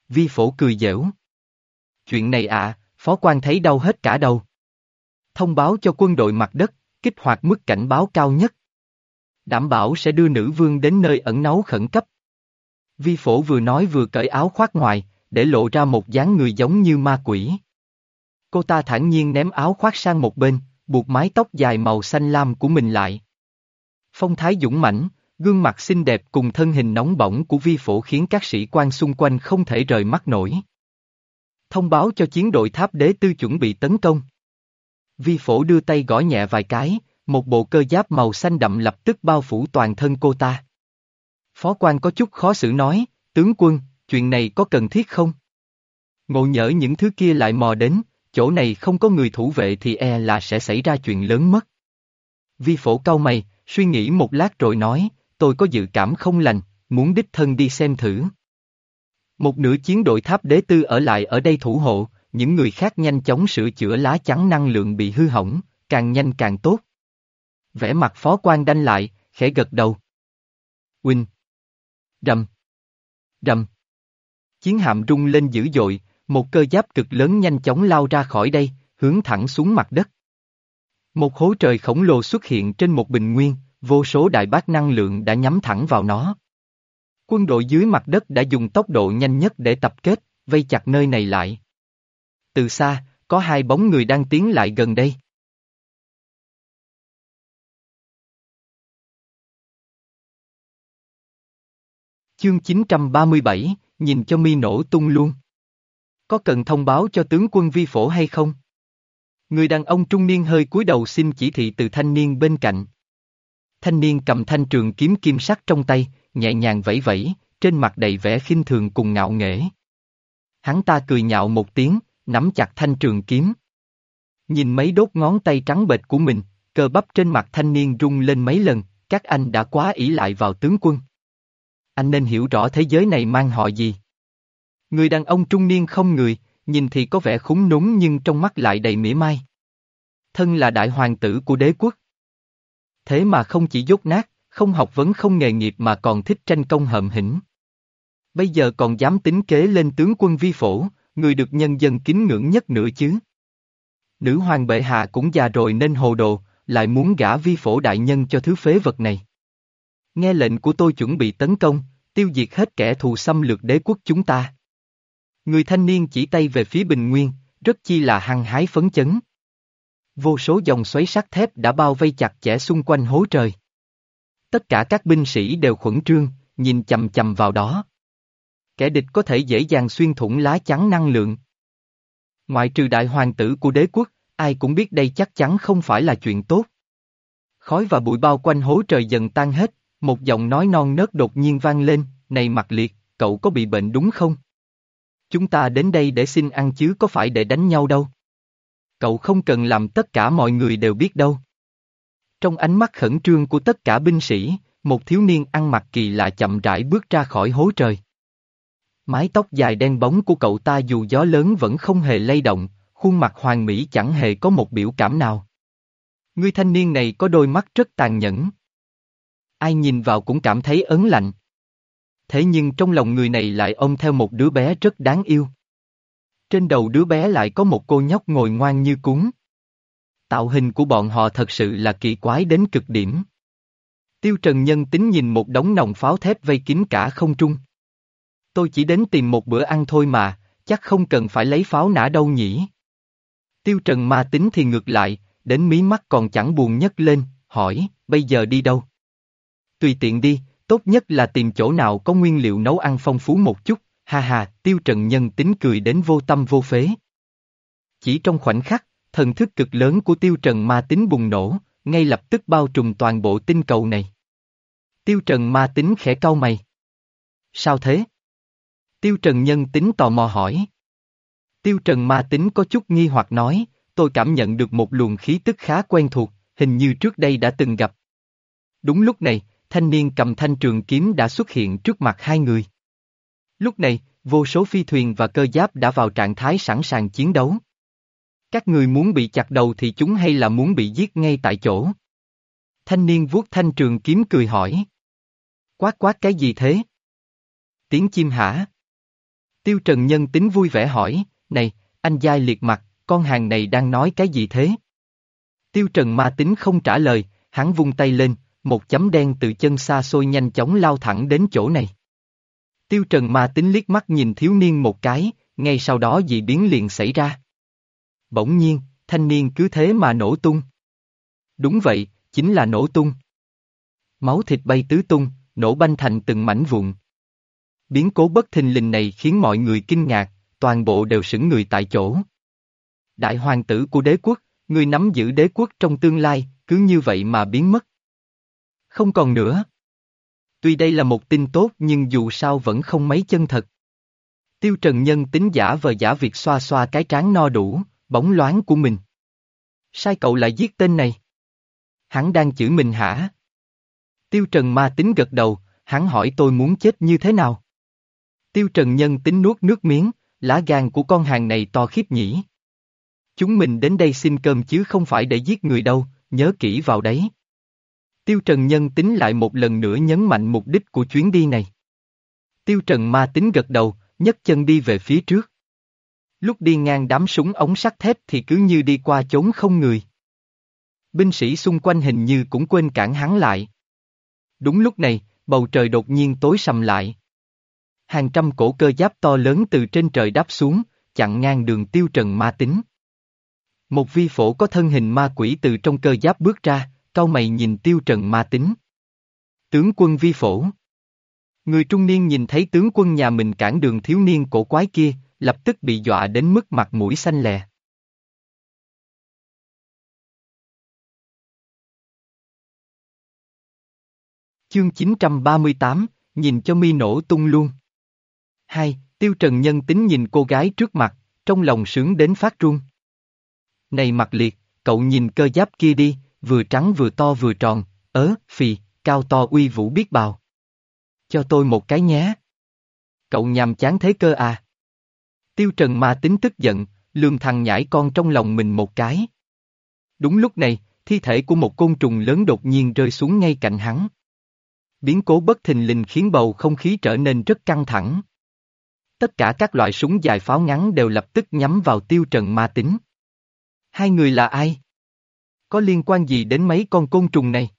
S1: Vi phổ cười dẻo. Chuyện này à, phó quan thấy đau hết cả đầu. Thông báo cho quân đội mặt đất, kích hoạt mức cảnh báo cao nhất. Đảm bảo sẽ đưa nữ vương đến nơi ẩn náu khẩn cấp. Vi phổ vừa nói vừa cởi áo khoác ngoài, để lộ ra một dáng người giống như ma quỷ. Cô ta thản nhiên ném áo khoác sang một bên, buộc mái tóc dài màu xanh lam của mình lại. Phong thái dũng mãnh, gương mặt xinh đẹp cùng thân hình nóng bỏng của vi phổ khiến các sĩ quan xung quanh không thể rời mắt nổi. Thông báo cho chiến đội tháp đế tư chuẩn bị tấn công. Vi phổ đưa tay gõ nhẹ vài cái, một bộ cơ giáp màu xanh đậm lập tức bao phủ toàn thân cô ta. Phó quan có chút khó xử nói, tướng quân, chuyện này có cần thiết không? Ngộ nhỡ những thứ kia lại mò đến, chỗ này không có người thủ vệ thì e là sẽ xảy ra chuyện lớn mất. Vi phổ cau mày, suy nghĩ một lát rồi nói, tôi có dự cảm không lành, muốn đích thân đi xem thử. Một nửa chiến đội tháp đế tư ở lại ở đây thủ hộ, những người khác nhanh chóng sửa chữa lá chắn năng lượng bị hư hỏng, càng nhanh càng tốt. Vẽ mặt phó quan đanh lại, khẽ gật đầu. Huynh. Rầm. Rầm. Chiến hạm rung lên dữ dội, một cơ giáp cực lớn nhanh chóng lao ra khỏi đây, hướng thẳng xuống mặt đất. Một hố trời khổng lồ xuất hiện trên một bình nguyên, vô số đại bác năng lượng đã nhắm thẳng vào nó. Quân đội dưới mặt đất đã dùng tốc độ nhanh nhất để tập kết, vây chặt nơi này lại. Từ xa, có hai bóng người đang tiến lại gần đây. Chương 937, nhìn cho mi nổ tung luôn. Có cần thông báo cho tướng quân vi phổ hay không? Người đàn ông trung niên hơi cúi đầu xin chỉ thị từ thanh niên bên cạnh. Thanh niên cầm thanh trường kiếm kim sắc trong tay, nhẹ nhàng vẫy vẫy, trên mặt đầy vẻ khinh thường cùng ngạo nghễ. Hắn ta cười nhạo một tiếng, nắm chặt thanh trường kiếm. Nhìn mấy đốt ngón tay trắng bệch của mình, cơ bắp trên mặt thanh niên rung lên mấy lần, các anh đã quá ỷ lại vào tướng quân. Anh nên hiểu rõ thế giới này mang họ gì. Người đàn ông trung niên không người, nhìn thì có vẻ khúng núng nhưng trong mắt lại đầy mỉa mai. Thân là đại hoàng tử của đế quốc. Thế mà không chỉ dốt nát, không học vấn không nghề nghiệp mà còn thích tranh công hậm hĩnh. Bây giờ còn dám tính kế lên tướng quân vi phổ, người được nhân dân kính ngưỡng nhất nữa chứ. Nữ hoàng bệ hạ cũng già rồi nên hồ đồ, lại muốn gả vi phổ đại nhân cho thứ phế vật này. Nghe lệnh của tôi chuẩn bị tấn công, tiêu diệt hết kẻ thù xâm lược đế quốc chúng ta. Người thanh niên chỉ tay về phía bình nguyên, rất chi là hăng hái phấn chấn. Vô số dòng xoáy sắt thép đã bao vây chặt chẽ xung quanh hố trời. Tất cả các binh sĩ đều khuẩn trương, nhìn chầm chầm vào đó. Kẻ địch có thể dễ dàng xuyên thủng lá chắn năng lượng. Ngoại trừ đại hoàng tử của đế quốc, ai cũng biết đây chắc chắn không phải là chuyện tốt. Khói và bụi bao quanh hố trời dần tan hết, một giọng nói non nớt đột nhiên vang lên, này mặt liệt, cậu có bị bệnh đúng không? Chúng ta đến đây để xin ăn chứ có phải để đánh nhau đâu. Cậu không cần làm tất cả mọi người đều biết đâu. Trong ánh mắt khẩn trương của tất cả binh sĩ, một thiếu niên ăn mặc kỳ lạ chậm rãi bước ra khỏi hố trời. Mái tóc dài đen bóng của cậu ta dù gió lớn vẫn không hề lay động, khuôn mặt hoàng mỹ chẳng hề có một biểu cảm nào. Người thanh niên này có đôi mắt rất tàn nhẫn. Ai nhìn vào cũng cảm thấy ấn lạnh. Thế nhưng trong lòng người này lại ôm theo một đứa bé rất đáng yêu. Trên đầu đứa bé lại có một cô nhóc ngồi ngoan như cúng. Tạo hình của bọn họ thật sự là kỳ quái đến cực điểm. Tiêu Trần Nhân tính nhìn một đống nòng pháo thép vây kín cả không trung. Tôi chỉ đến tìm một bữa ăn thôi mà, chắc không cần phải lấy pháo nã đâu nhỉ. Tiêu Trần ma tính thì ngược lại, đến mí mắt còn chẳng buồn nhấc lên, hỏi, bây giờ đi đâu? Tùy tiện đi, tốt nhất là tìm chỗ nào có nguyên liệu nấu ăn phong phú một chút, ha ha, Tiêu Trần Nhân tính cười đến vô tâm vô phế. Chỉ trong khoảnh khắc, thần thức cực lớn của Tiêu Trần ma tính bùng nổ, ngay lập tức bao trùm toàn bộ tinh cầu này. Tiêu Trần ma tính khẽ cau mày. Sao thế? Tiêu Trần Nhân tính tò mò hỏi. Tiêu Trần Ma tính có chút nghi hoặc nói, tôi cảm nhận được một luồng khí tức khá quen thuộc, hình như trước đây đã từng gặp. Đúng lúc này, thanh niên cầm thanh trường kiếm đã xuất hiện trước mặt hai người. Lúc này, vô số phi thuyền và cơ giáp đã vào trạng thái sẵn sàng chiến đấu. Các người muốn bị chặt đầu thì chúng hay là muốn bị giết ngay tại chỗ? Thanh niên vuốt thanh trường kiếm cười hỏi. Quát quát cái gì thế? Tiếng chim hả? Tiêu Trần Nhân tính vui vẻ hỏi, này, anh giai liệt mặt, con hàng này đang nói cái gì thế? Tiêu Trần ma tính không trả lời, hắn vung tay lên, một chấm đen từ chân xa xôi nhanh chóng lao thẳng đến chỗ này. Tiêu Trần ma tính liếc mắt nhìn thiếu niên một cái, ngay sau đó dị biến liền xảy ra. Bỗng nhiên, thanh niên cứ thế mà nổ tung. Đúng vậy, chính là nổ tung. Máu thịt bay tứ tung, nổ banh thành từng mảnh vụn. Biến cố bất thình lình này khiến mọi người kinh ngạc, toàn bộ đều sững người tại chỗ. Đại hoàng tử của đế quốc, người nắm giữ đế quốc trong tương lai, cứ như vậy mà biến mất. Không còn nữa. Tuy đây là một tin tốt nhưng dù sao vẫn không mấy chân thật. Tiêu Trần Nhân tính giả vờ giả việc xoa xoa cái trán no đủ, bóng loáng của mình. Sai cậu lại giết tên này. Hắn đang chửi mình hả? Tiêu Trần ma tính gật đầu, hắn hỏi tôi muốn chết như thế nào? Tiêu Trần Nhân tính nuốt nước miếng, lá gan của con hàng này to khiếp nhỉ. Chúng mình đến đây xin cơm chứ không phải để giết người đâu, nhớ kỹ vào đấy. Tiêu Trần Nhân tính lại một lần nữa nhấn mạnh mục đích của chuyến đi này. Tiêu Trần ma tính gật đầu, nhấc chân đi về phía trước. Lúc đi ngang đám súng ống sắt thép thì cứ như đi qua chốn không người. Binh sĩ xung quanh hình như cũng quên cản hắn lại. Đúng lúc này, bầu trời đột nhiên tối sầm lại. Hàng trăm cổ cơ giáp to lớn từ trên trời đáp xuống, chặn ngang đường tiêu trần ma tính. Một vi phổ có thân hình ma quỷ từ trong cơ giáp bước ra, cau mày nhìn tiêu trần ma tính. Tướng quân vi phổ. Người trung niên nhìn thấy tướng quân nhà mình cản đường thiếu niên cổ quái kia, lập tức bị dọa đến mức mặt mũi xanh lè. Chương 938, nhìn cho mi nổ tung luôn. Hai, Tiêu Trần Nhân tính nhìn cô gái trước mặt, trong lòng sướng đến phát run. Này mặt liệt, cậu nhìn cơ giáp kia đi, vừa trắng vừa to vừa tròn, ớ, phì, cao to uy vũ biết bào. Cho tôi một cái nhé. Cậu nhằm chán thế cơ à? Tiêu Trần mà tính tức giận, lường thằng nhảy con trong lòng mình một cái. Đúng lúc này, thi thể của một côn trùng lớn đột nhiên rơi xuống ngay cạnh hắn. Biến cố bất thình lình khiến bầu không khí trở nên rất căng thẳng. Tất cả các loại súng dài pháo ngắn đều lập tức nhắm vào tiêu trần ma tính. Hai người là ai? Có liên quan gì đến mấy con côn trùng này?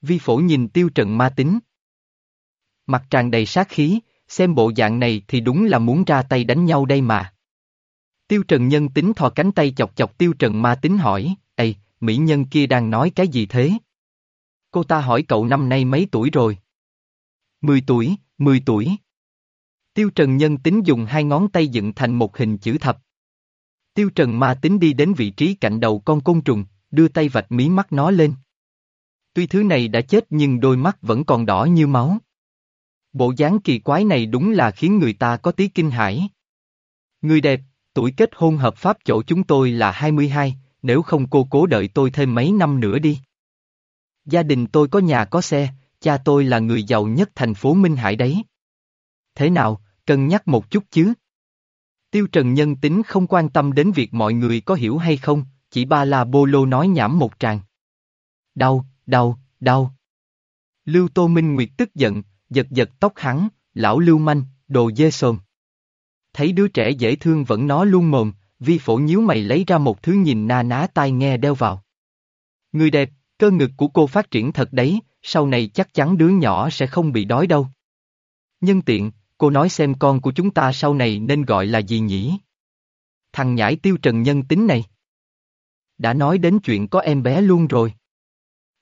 S1: Vi phổ nhìn tiêu trần ma tính. Mặt tràn đầy sát khí, xem bộ dạng này thì đúng là muốn ra tay đánh nhau đây mà. Tiêu trần nhân tính thò cánh tay chọc chọc tiêu trần ma tính hỏi, Ê, mỹ nhân kia đang nói cái gì thế? Cô ta hỏi cậu năm nay mấy tuổi rồi? Mười tuổi, mười tuổi. Tiêu Trần nhân tính dùng hai ngón tay dựng thành một hình chữ thập. Tiêu Trần ma tính đi đến vị trí cạnh đầu con côn trùng, đưa tay vạch mí mắt nó lên. Tuy thứ này đã chết nhưng đôi mắt vẫn còn đỏ như máu. Bộ dáng kỳ quái này đúng là khiến người ta có tí kinh hãi. Người đẹp, tuổi kết hôn hợp pháp chỗ chúng tôi là 22, nếu không cô cố đợi tôi thêm mấy năm nữa đi. Gia đình tôi có nhà có xe, cha tôi là người giàu nhất thành phố Minh Hải đấy. Thế nào, cân nhắc một chút chứ? Tiêu Trần nhân tính không quan tâm đến việc mọi người có hiểu hay không, chỉ ba la bô lô nói nhảm một tràng. Đau, đau, đau. Lưu Tô Minh Nguyệt tức giận, giật giật tóc hắn, lão lưu manh, đồ dê sồn. Thấy đứa trẻ dễ thương vẫn nó luôn mồm, vi phổ nhíu mày lấy ra một thứ nhìn na ná tai nghe đeo vào. Người đẹp, cơ ngực của cô phát triển thật đấy, sau này chắc chắn đứa nhỏ sẽ không bị đói đâu. Nhân tiện, cô nói xem con của chúng ta sau này nên gọi là gì nhỉ? Thằng nhãi tiêu trần nhân tính này. Đã nói đến chuyện có em bé luôn rồi.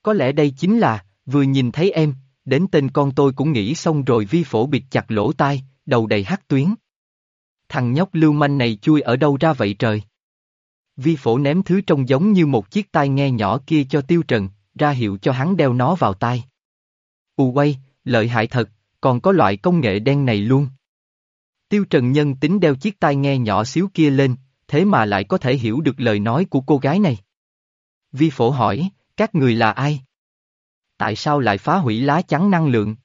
S1: Có lẽ đây chính là, vừa nhìn thấy em, đến tên con tôi cũng nghĩ xong rồi vi phổ bịt chặt lỗ tai, đầu đầy hắc tuyến. Thằng nhóc lưu manh này chui ở đâu ra vậy trời? Vi phổ ném thứ trông giống như một chiếc tai nghe nhỏ kia cho tiêu trần, ra hiệu cho hắn đeo nó vào tai. U quay, lợi hại thật, còn có loại công nghệ đen này luôn. Tiêu Trần Nhân tính đeo chiếc tai nghe nhỏ xíu kia lên, thế mà lại có thể hiểu được lời nói của cô gái này. Vi phổ hỏi, các người là ai? Tại sao lại phá hủy lá chắn năng lượng?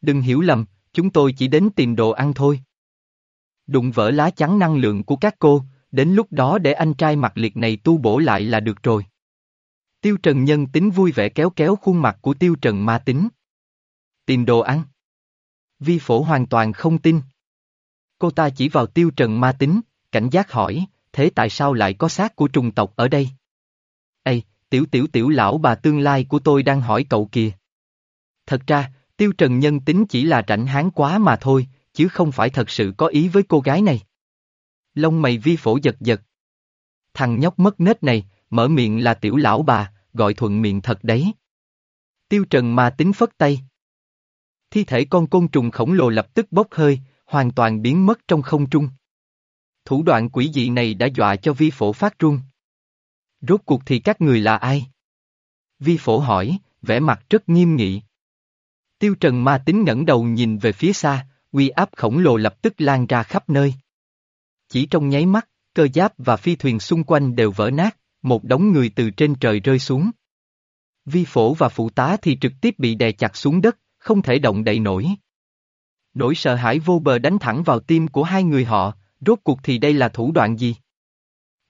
S1: Đừng hiểu lầm, chúng tôi chỉ đến tìm đồ ăn thôi. Đụng vỡ lá chắn năng lượng của các cô, đến lúc đó để anh trai mặt liệt này tu bổ lại là được rồi. Tiêu Trần Nhân tính vui vẻ kéo kéo khuôn mặt của Tiêu Trần ma tính. Tìm đồ ăn. Vi phổ hoàn toàn không tin. Cô ta chỉ vào Tiêu Trần ma tính, cảnh giác hỏi, thế tại sao lại có xác của trùng tộc ở đây? Ê, tiểu tiểu tiểu lão bà tương lai của tôi đang hỏi cậu kìa. Thật ra, Tiêu Trần Nhân tính chỉ là rảnh háng quá mà thôi, chứ không phải thật sự có ý với cô gái này. Lông mày vi phổ giật giật. Thằng nhóc mất nết này, mở miệng là tiểu lão bà, gọi thuận miệng thật đấy. Tiêu Trần mà tính phất tay. Thi thể con côn trùng khổng lồ lập tức bốc hơi, hoàn toàn biến mất trong không trung. Thủ đoạn quỷ dị này đã dọa cho vi phổ phát run. Rốt cuộc thì các người là ai? Vi phổ hỏi, vẻ mặt rất nghiêm nghị. Tiêu Trần ma tính ngẩng đầu nhìn về phía xa, uy áp khổng lồ lập tức lan ra khắp nơi. Chỉ trong nháy mắt, cơ giáp và phi thuyền xung quanh đều vỡ nát, một đống người từ trên trời rơi xuống. Vi phổ và phụ tá thì trực tiếp bị đè chặt xuống đất, không thể động đậy nổi. Nỗi sợ hãi vô bờ đánh thẳng vào tim của hai người họ, rốt cuộc thì đây là thủ đoạn gì?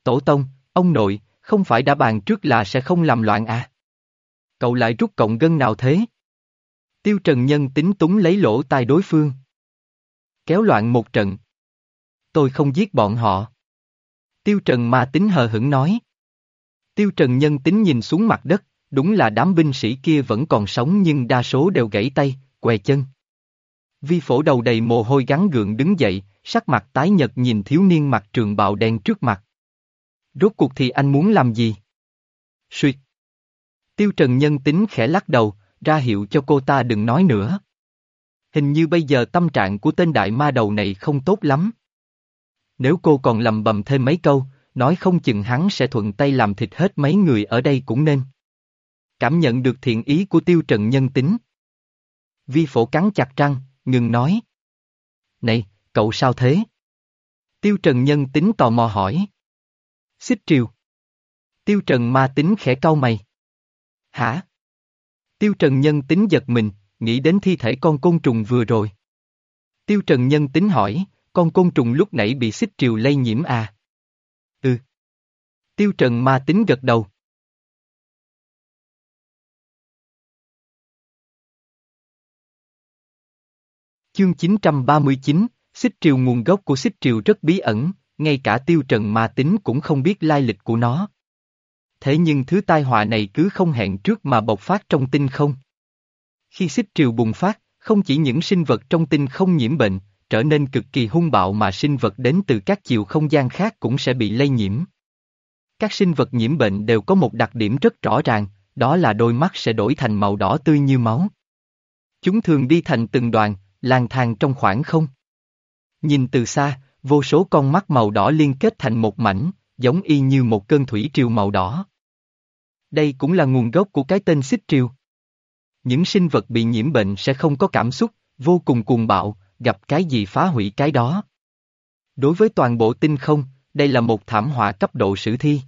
S1: Tổ tông, ông nội, không phải đã bàn trước là sẽ không làm loạn à? Cậu lại rút cộng gân nào thế? Tiêu Trần Nhân tính túng lấy lỗ tai đối phương. Kéo loạn một trận. Tôi không giết bọn họ. Tiêu Trần mà tính hờ hững nói. Tiêu Trần Nhân tính nhìn xuống mặt đất, đúng là đám binh sĩ kia vẫn còn sống nhưng đa số đều gãy tay, què chân. Vi phổ đầu đầy mồ hôi gắn gượng đứng dậy, sắc mặt tái nhật nhìn thiếu niên mặt trường bào đen trước mặt. Rốt cuộc thì anh muốn làm gì? Suyệt. Tiêu Trần Nhân tính khẽ lắc đầu, ra hiệu cho cô ta đừng nói nữa. Hình như bây giờ tâm trạng của tên đại ma đầu này không tốt lắm. Nếu cô còn lầm bầm thêm mấy câu, nói không chừng hắn sẽ thuận tay làm thịt hết mấy người ở đây cũng nên. Cảm nhận được thiện ý của tiêu trần nhân tính. Vi phổ cắn chặt răng, ngừng nói. Này, cậu sao thế? Tiêu trần nhân tính tò mò hỏi. Xích triều. Tiêu trần ma tính khẽ cau mày. Hả? Tiêu trần nhân tính giật mình, nghĩ đến thi thể con côn trùng vừa rồi. Tiêu trần nhân tính hỏi, con côn trùng lúc nãy bị xích triều lây nhiễm à? Ừ. Tiêu trần ma tính gật đầu. Chương 939, xích triều nguồn gốc của xích triều rất bí ẩn, ngay cả tiêu trần ma tính cũng không biết lai lịch của nó. Thế nhưng thứ tai họa này cứ không hẹn trước mà bộc phát trong tinh không. Khi xích triều bùng phát, không chỉ những sinh vật trong tinh không nhiễm bệnh, trở nên cực kỳ hung bạo mà sinh vật đến từ các chiều không gian khác cũng sẽ bị lây nhiễm. Các sinh vật nhiễm bệnh đều có một đặc điểm rất rõ ràng, đó là đôi mắt sẽ đổi thành màu đỏ tươi như máu. Chúng thường đi thành từng đoàn, lang thang trong khoảng không. Nhìn từ xa, vô số con mắt màu đỏ liên kết thành một mảnh, giống y như một cơn thủy triều màu đỏ. Đây cũng là nguồn gốc của cái tên xích triều. Những sinh vật bị nhiễm bệnh sẽ không có cảm xúc, vô cùng cuồng bạo, gặp cái gì phá hủy cái đó. Đối với toàn bộ tinh không, đây là một thảm họa cấp độ sử thi.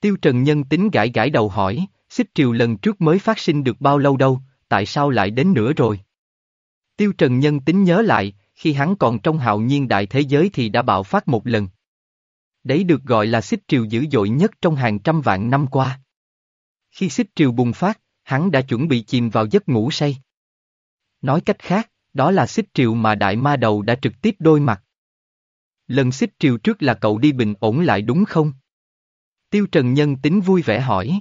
S1: Tiêu Trần Nhân tính gãi gãi đầu hỏi, xích triều lần trước mới phát sinh được bao lâu đâu, tại sao lại đến nữa rồi? Tiêu Trần Nhân tính nhớ lại, khi hắn còn trong hạo nhiên đại thế giới thì đã bạo phát một lần. Đấy được gọi là xích triều dữ dội nhất trong hàng trăm vạn năm qua. Khi xích triều bùng phát, hắn đã chuẩn bị chìm vào giấc ngủ say. Nói cách khác, đó là xích triều mà đại ma đầu đã trực tiếp đôi mặt. Lần xích triều trước là cậu đi bình ổn lại đúng không? Tiêu Trần Nhân tính vui vẻ hỏi.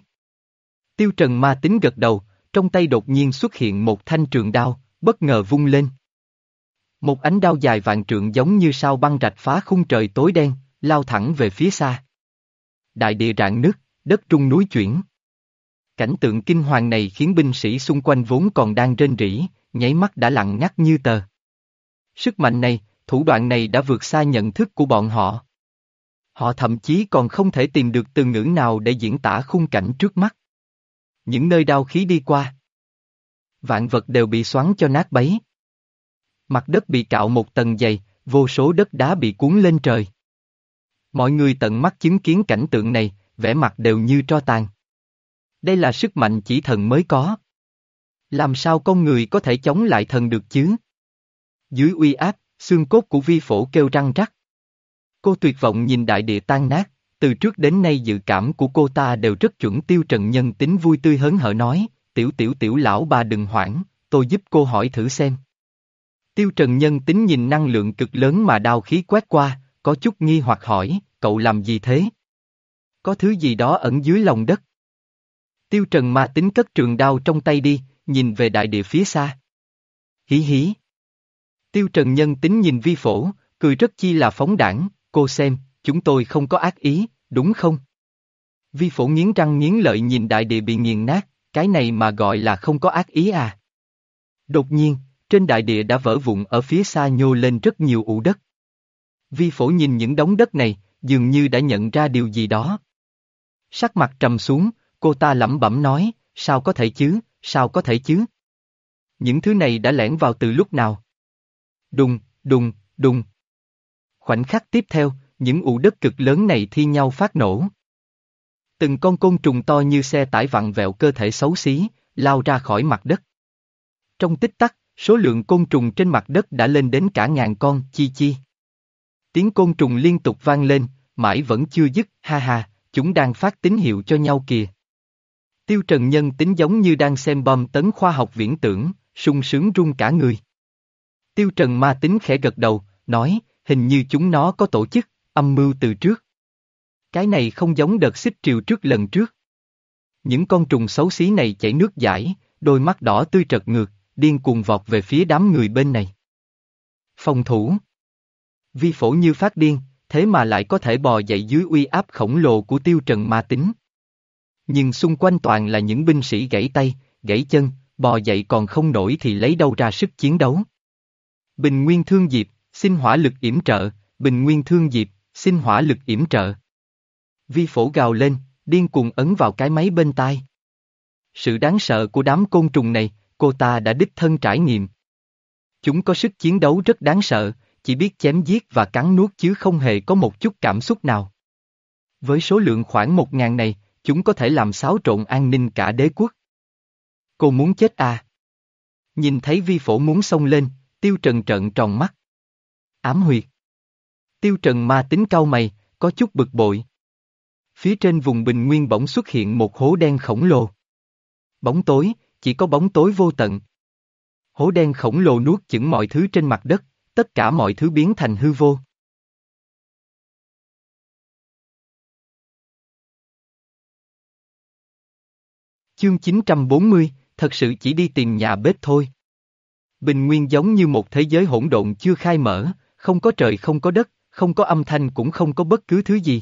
S1: Tiêu Trần ma tính gật đầu, trong tay đột nhiên xuất hiện một thanh trường đao, bất ngờ vung lên. Một ánh đao dài vạn trượng giống như sao băng rạch phá khung trời tối đen, lao thẳng về phía xa. Đại địa rạn nứt, đất trung núi chuyển. Cảnh tượng kinh hoàng này khiến binh sĩ xung quanh vốn còn đang rên rỉ, nháy mắt đã lặng ngắt như tờ. Sức mạnh này, thủ đoạn này đã vượt xa nhận thức của bọn họ. Họ thậm chí còn không thể tìm được từ ngữ nào để diễn tả khung cảnh trước mắt. Những nơi đau khí đi qua. Vạn vật đều bị xoắn cho nát bấy mặt đất bị cạo một tầng dày, vô số đất đá bị cuốn lên trời. Mọi người tận mắt chứng kiến cảnh tượng này, vẻ mặt đều như tro tàn. Đây là sức mạnh chỉ thần mới có. Làm sao con người có thể chống lại thần được chứ? Dưới uy áp, xương cốt của vi phổ kêu răng rắc. Cô tuyệt vọng nhìn đại địa tan nát, từ trước đến nay dự cảm của cô ta đều rất chuẩn tiêu trần nhân tính vui tươi hớn hở nói, tiểu tiểu tiểu lão bà đừng hoảng, tôi giúp cô hỏi thử xem. Tiêu trần nhân tính nhìn năng lượng cực lớn mà đao khí quét qua, có chút nghi hoặc hỏi, cậu làm gì thế? Có thứ gì đó ẩn dưới lòng đất. Tiêu trần ma tính cất trường đao trong tay đi, nhìn về đại địa phía xa. Hí hí. Tiêu trần nhân tính nhìn vi phổ, cười rất chi là phóng đảng, cô xem, chúng tôi không có ác ý, đúng không? Vi phổ nghiến răng nghiến lợi nhìn đại địa bị nghiền nát, cái này mà gọi là không có ác ý à. Đột nhiên, trên đại địa đã vỡ vụn ở phía xa nhô lên rất nhiều ụ đất. Vi phổ nhìn những đống đất này, dường như đã nhận ra điều gì đó. Sắc mặt trầm xuống, cô ta lẩm bẩm nói, sao có thể chứ, sao có thể chứ? Những thứ này đã lẻn vào từ lúc nào? Đùng, đùng, đùng. Khoảnh khắc tiếp theo, những ụ đất cực lớn này thi nhau phát nổ. Từng con côn trùng to như xe tải vặn vẹo cơ thể xấu xí, lao ra khỏi mặt đất. Trong tích tắc, số lượng côn trùng trên mặt đất đã lên đến cả ngàn con, chi chi. Tiếng côn trùng liên tục vang lên, mãi vẫn chưa dứt, ha ha, chúng đang phát tín hiệu cho nhau kìa. Tiêu Trần Nhân tính giống như đang xem bom tấn khoa học viễn tưởng, sung sướng run cả người. Tiêu Trần ma tính khẽ gật đầu, nói, hình như chúng nó có tổ chức, âm mưu từ trước. Cái này không giống đợt xích triều trước lần trước. Những con trùng xấu xí này chảy nước giải, đôi mắt đỏ tươi trật ngược, điên cuồng vọt về phía đám người bên này. Phòng thủ. Vi phổ như phát điên, thế mà lại có thể bò dậy dưới uy áp khổng lồ của tiêu trần ma tính. Nhưng xung quanh toàn là những binh sĩ gãy tay, gãy chân, bò dậy còn không nổi thì lấy đâu ra sức chiến đấu. Bình Nguyên Thương Diệp, xin hỏa lực yểm trợ, Bình Nguyên Thương Diệp, xin hỏa lực yểm trợ. Vi phổ gào lên, điên cuồng ấn vào cái máy bên tai. Sự đáng sợ của đám côn trùng này, cô ta đã đích thân trải nghiệm. Chúng có sức chiến đấu rất đáng sợ, chỉ biết chém giết và cắn nuốt chứ không hề có một chút cảm xúc nào. Với số lượng khoảng một ngàn này, chúng có thể làm xáo trộn an ninh cả đế quốc. Cô muốn chết à? Nhìn thấy vi phổ muốn xông lên, tiêu trần trợn tròn mắt. Ám huyệt. Tiêu trần ma tính cao mày, có chút bực bội. Phía trên vùng bình nguyên bỗng xuất hiện một hố đen khổng lồ. Bóng tối, chỉ có bóng tối vô tận. Hố đen khổng lồ nuốt chửng mọi thứ trên mặt đất, tất cả mọi thứ biến thành hư vô. Chương 940, thật sự chỉ đi tìm nhà bếp thôi. Bình nguyên giống như một thế giới hỗn độn chưa khai mở, không có trời không có đất, không có âm thanh cũng không có bất cứ thứ gì.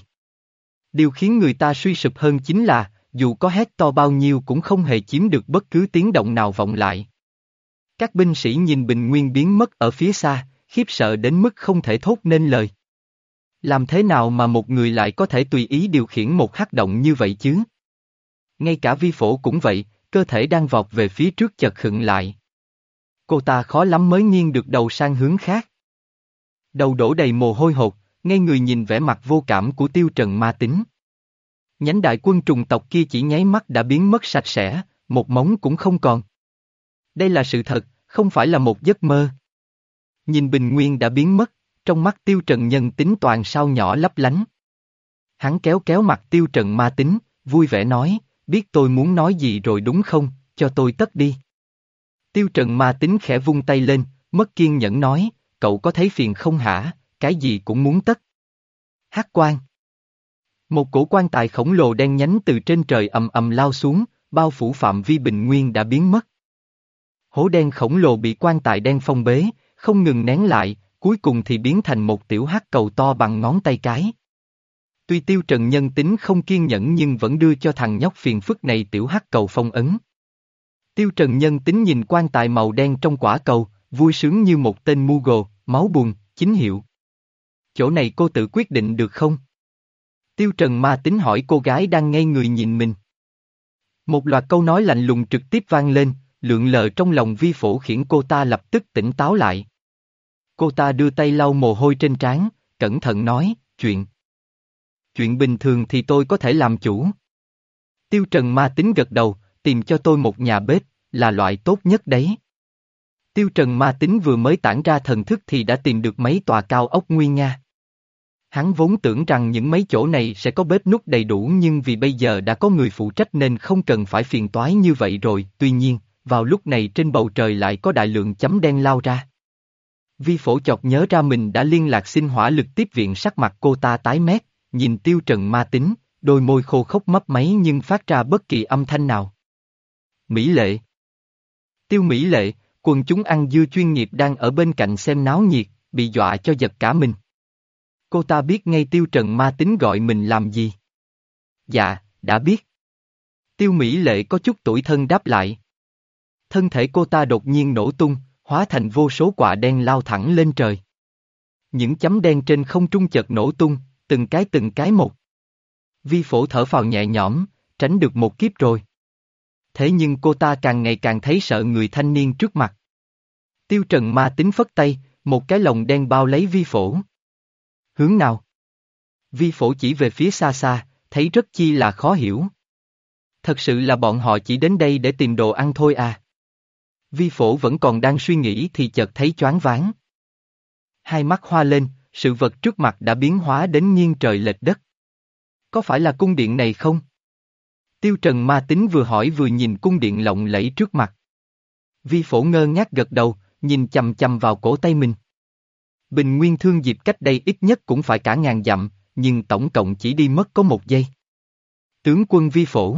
S1: Điều khiến người ta suy sụp hơn chính là, dù có hét to bao nhiêu cũng không hề chiếm được bất cứ tiếng động nào vọng lại. Các binh sĩ nhìn bình nguyên biến mất ở phía xa, khiếp sợ đến mức không thể thốt nên lời. Làm thế nào mà một người lại có thể tùy ý điều khiển một hắc động như vậy chứ? Ngay cả vi phổ cũng vậy, cơ thể đang vọt về phía trước chợt khựng lại. Cô ta khó lắm mới nghiêng được đầu sang hướng khác. Đầu đổ đầy mồ hôi hột, ngay người nhìn vẻ mặt vô cảm của tiêu trần ma tính. Nhánh đại quân trùng tộc kia chỉ nháy mắt đã biến mất sạch sẽ, một móng cũng không còn. Đây là sự thật, không phải là một giấc mơ. Nhìn bình nguyên đã biến mất, trong mắt tiêu trần nhân tính toàn sao nhỏ lấp lánh. Hắn kéo kéo mặt tiêu trần ma tính, vui vẻ nói, biết tôi muốn nói gì rồi đúng không, cho tôi tất đi. Tiêu trần ma tính khẽ vung tay lên, mất kiên nhẫn nói, cậu có thấy phiền không hả, cái gì cũng muốn tất. Hát quan. Một cổ quan tài khổng lồ đen nhánh từ trên trời ầm ầm lao xuống, bao phủ phạm vi bình nguyên đã biến mất. Hố đen khổng lồ bị quan tài đen phong bế, không ngừng nén lại, cuối cùng thì biến thành một tiểu hắc cầu to bằng ngón tay cái. Tuy tiêu trần nhân tính không kiên nhẫn nhưng vẫn đưa cho thằng nhóc phiền phức này tiểu hắc cầu phong ấn. Tiêu trần nhân tính nhìn quan tài màu đen trong quả cầu, vui sướng như một tên mu gồ, máu buồn, chính hiệu. Chỗ này cô tự quyết định được không? Tiêu trần ma tính hỏi cô gái đang ngây người nhìn mình. Một loạt câu nói lạnh lùng trực tiếp vang lên, lượng lờ trong lòng vi phổ khiến cô ta lập tức tỉnh táo lại. Cô ta đưa tay lau mồ hôi trên trán, cẩn thận nói, chuyện. Chuyện bình thường thì tôi có thể làm chủ. Tiêu Trần ma tính gật đầu, tìm cho tôi một nhà bếp, là loại tốt nhất đấy. Tiêu Trần ma tính vừa mới tản ra thần thức thì đã tìm được mấy tòa cao ốc nguyên nga. Hắn vốn tưởng rằng những mấy chỗ này sẽ có bếp nút đầy đủ nhưng vì bây giờ đã có người phụ trách nên không cần phải phiền toái như vậy rồi, tuy nhiên, vào lúc này trên bầu trời lại có đại lượng chấm đen lao ra. Vi phổ chọc nhớ ra mình đã liên lạc xin hỏa lực tiếp viện sắc mặt cô ta tái mét, nhìn tiêu trần ma tính, đôi môi khô khốc mấp máy nhưng phát ra bất kỳ âm thanh nào. Mỹ lệ Tiêu Mỹ lệ, quần chúng ăn dưa chuyên nghiệp đang ở bên cạnh xem náo nhiệt, bị dọa cho giật cả mình. Cô ta biết ngay tiêu trần ma tính gọi mình làm gì. Dạ, đã biết. Tiêu Mỹ lệ có chút tuổi thân đáp lại. Thân thể cô ta đột nhiên nổ tung, hóa thành vô số quả đen lao thẳng lên trời. Những chấm đen trên không trung chợt nổ tung, từng cái từng cái một. Vi phổ thở phào nhẹ nhõm, tránh được một kiếp rồi. Thế nhưng cô ta càng ngày càng thấy sợ người thanh niên trước mặt. Tiêu trần ma tính phất tay, một cái lồng đen bao lấy vi phổ. Hướng nào? Vi phổ chỉ về phía xa xa, thấy rất chi là khó hiểu. Thật sự là bọn họ chỉ đến đây để tìm đồ ăn thôi à. Vi phổ vẫn còn đang suy nghĩ thì chợt thấy choáng váng. Hai mắt hoa lên, sự vật trước mặt đã biến hóa đến nghiêng trời lệch đất. Có phải là cung điện này không? Tiêu Trần ma tính vừa hỏi vừa nhìn cung điện lộng lẫy trước mặt. Vi phổ ngơ ngác gật đầu, nhìn chầm chầm vào cổ tay mình. Bình nguyên thương dịp cách đây ít nhất cũng phải cả ngàn dặm, nhưng tổng cộng chỉ đi mất có một giây. Tướng quân vi phổ.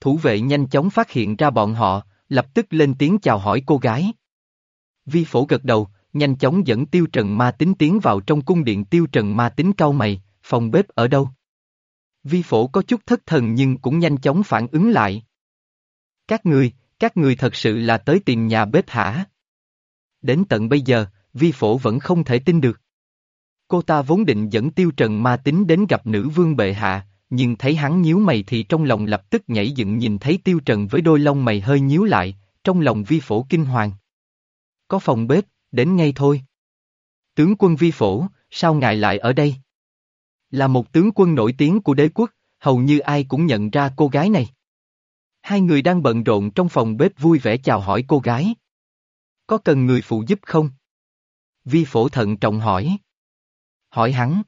S1: Thủ vệ nhanh chóng phát hiện ra bọn họ, lập tức lên tiếng chào hỏi cô gái. Vi phổ gật đầu, nhanh chóng dẫn tiêu trần ma tính tiến vào trong cung điện tiêu trần ma tính cau mày, phòng bếp ở đâu? Vi phổ có chút thất thần nhưng cũng nhanh chóng phản ứng lại. Các người, các người thật sự là tới tìm nhà bếp hả? Đến tận bây giờ, vi phổ vẫn không thể tin được. Cô ta vốn định dẫn tiêu trần ma tính đến gặp nữ vương bệ hạ, nhưng thấy hắn nhíu mày thì trong lòng lập tức nhảy dựng nhìn thấy tiêu trần với đôi lông mày hơi nhíu lại, trong lòng vi phổ kinh hoàng. Có phòng bếp, đến ngay thôi. Tướng quân vi phổ, sao ngài lại ở đây? Là một tướng quân nổi tiếng của đế quốc, hầu như ai cũng nhận ra cô gái này. Hai người đang bận rộn trong phòng bếp vui vẻ chào hỏi cô gái. Có cần người phụ giúp không? Vi phổ thận trọng hỏi. Hỏi hắn.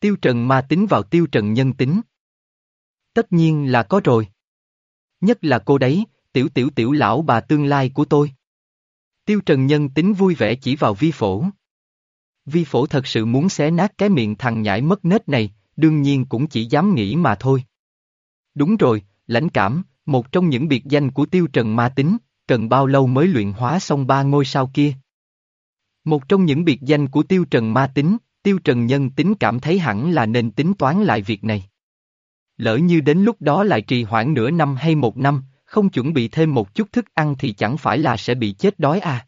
S1: Tiêu Trần ma tính vào Tiêu Trần nhân tính. Tất nhiên là có rồi. Nhất là cô đấy, tiểu tiểu tiểu lão bà tương lai của tôi. Tiêu Trần nhân tính vui vẻ chỉ vào vi phổ. Vi phổ thật sự muốn xé nát cái miệng thằng nhãi mất nết này, đương nhiên cũng chỉ dám nghĩ mà thôi. Đúng rồi, lãnh cảm, một trong những biệt danh của tiêu trần ma tính, cần bao lâu mới luyện hóa xong ba ngôi sao kia. Một trong những biệt danh của tiêu trần ma tính, tiêu trần nhân tính cảm thấy hẳn là nên tính toán lại việc này. Lỡ như đến lúc đó lại trì hoãn nửa năm hay một năm, không chuẩn bị thêm một chút thức ăn thì chẳng phải là sẽ bị chết đói à.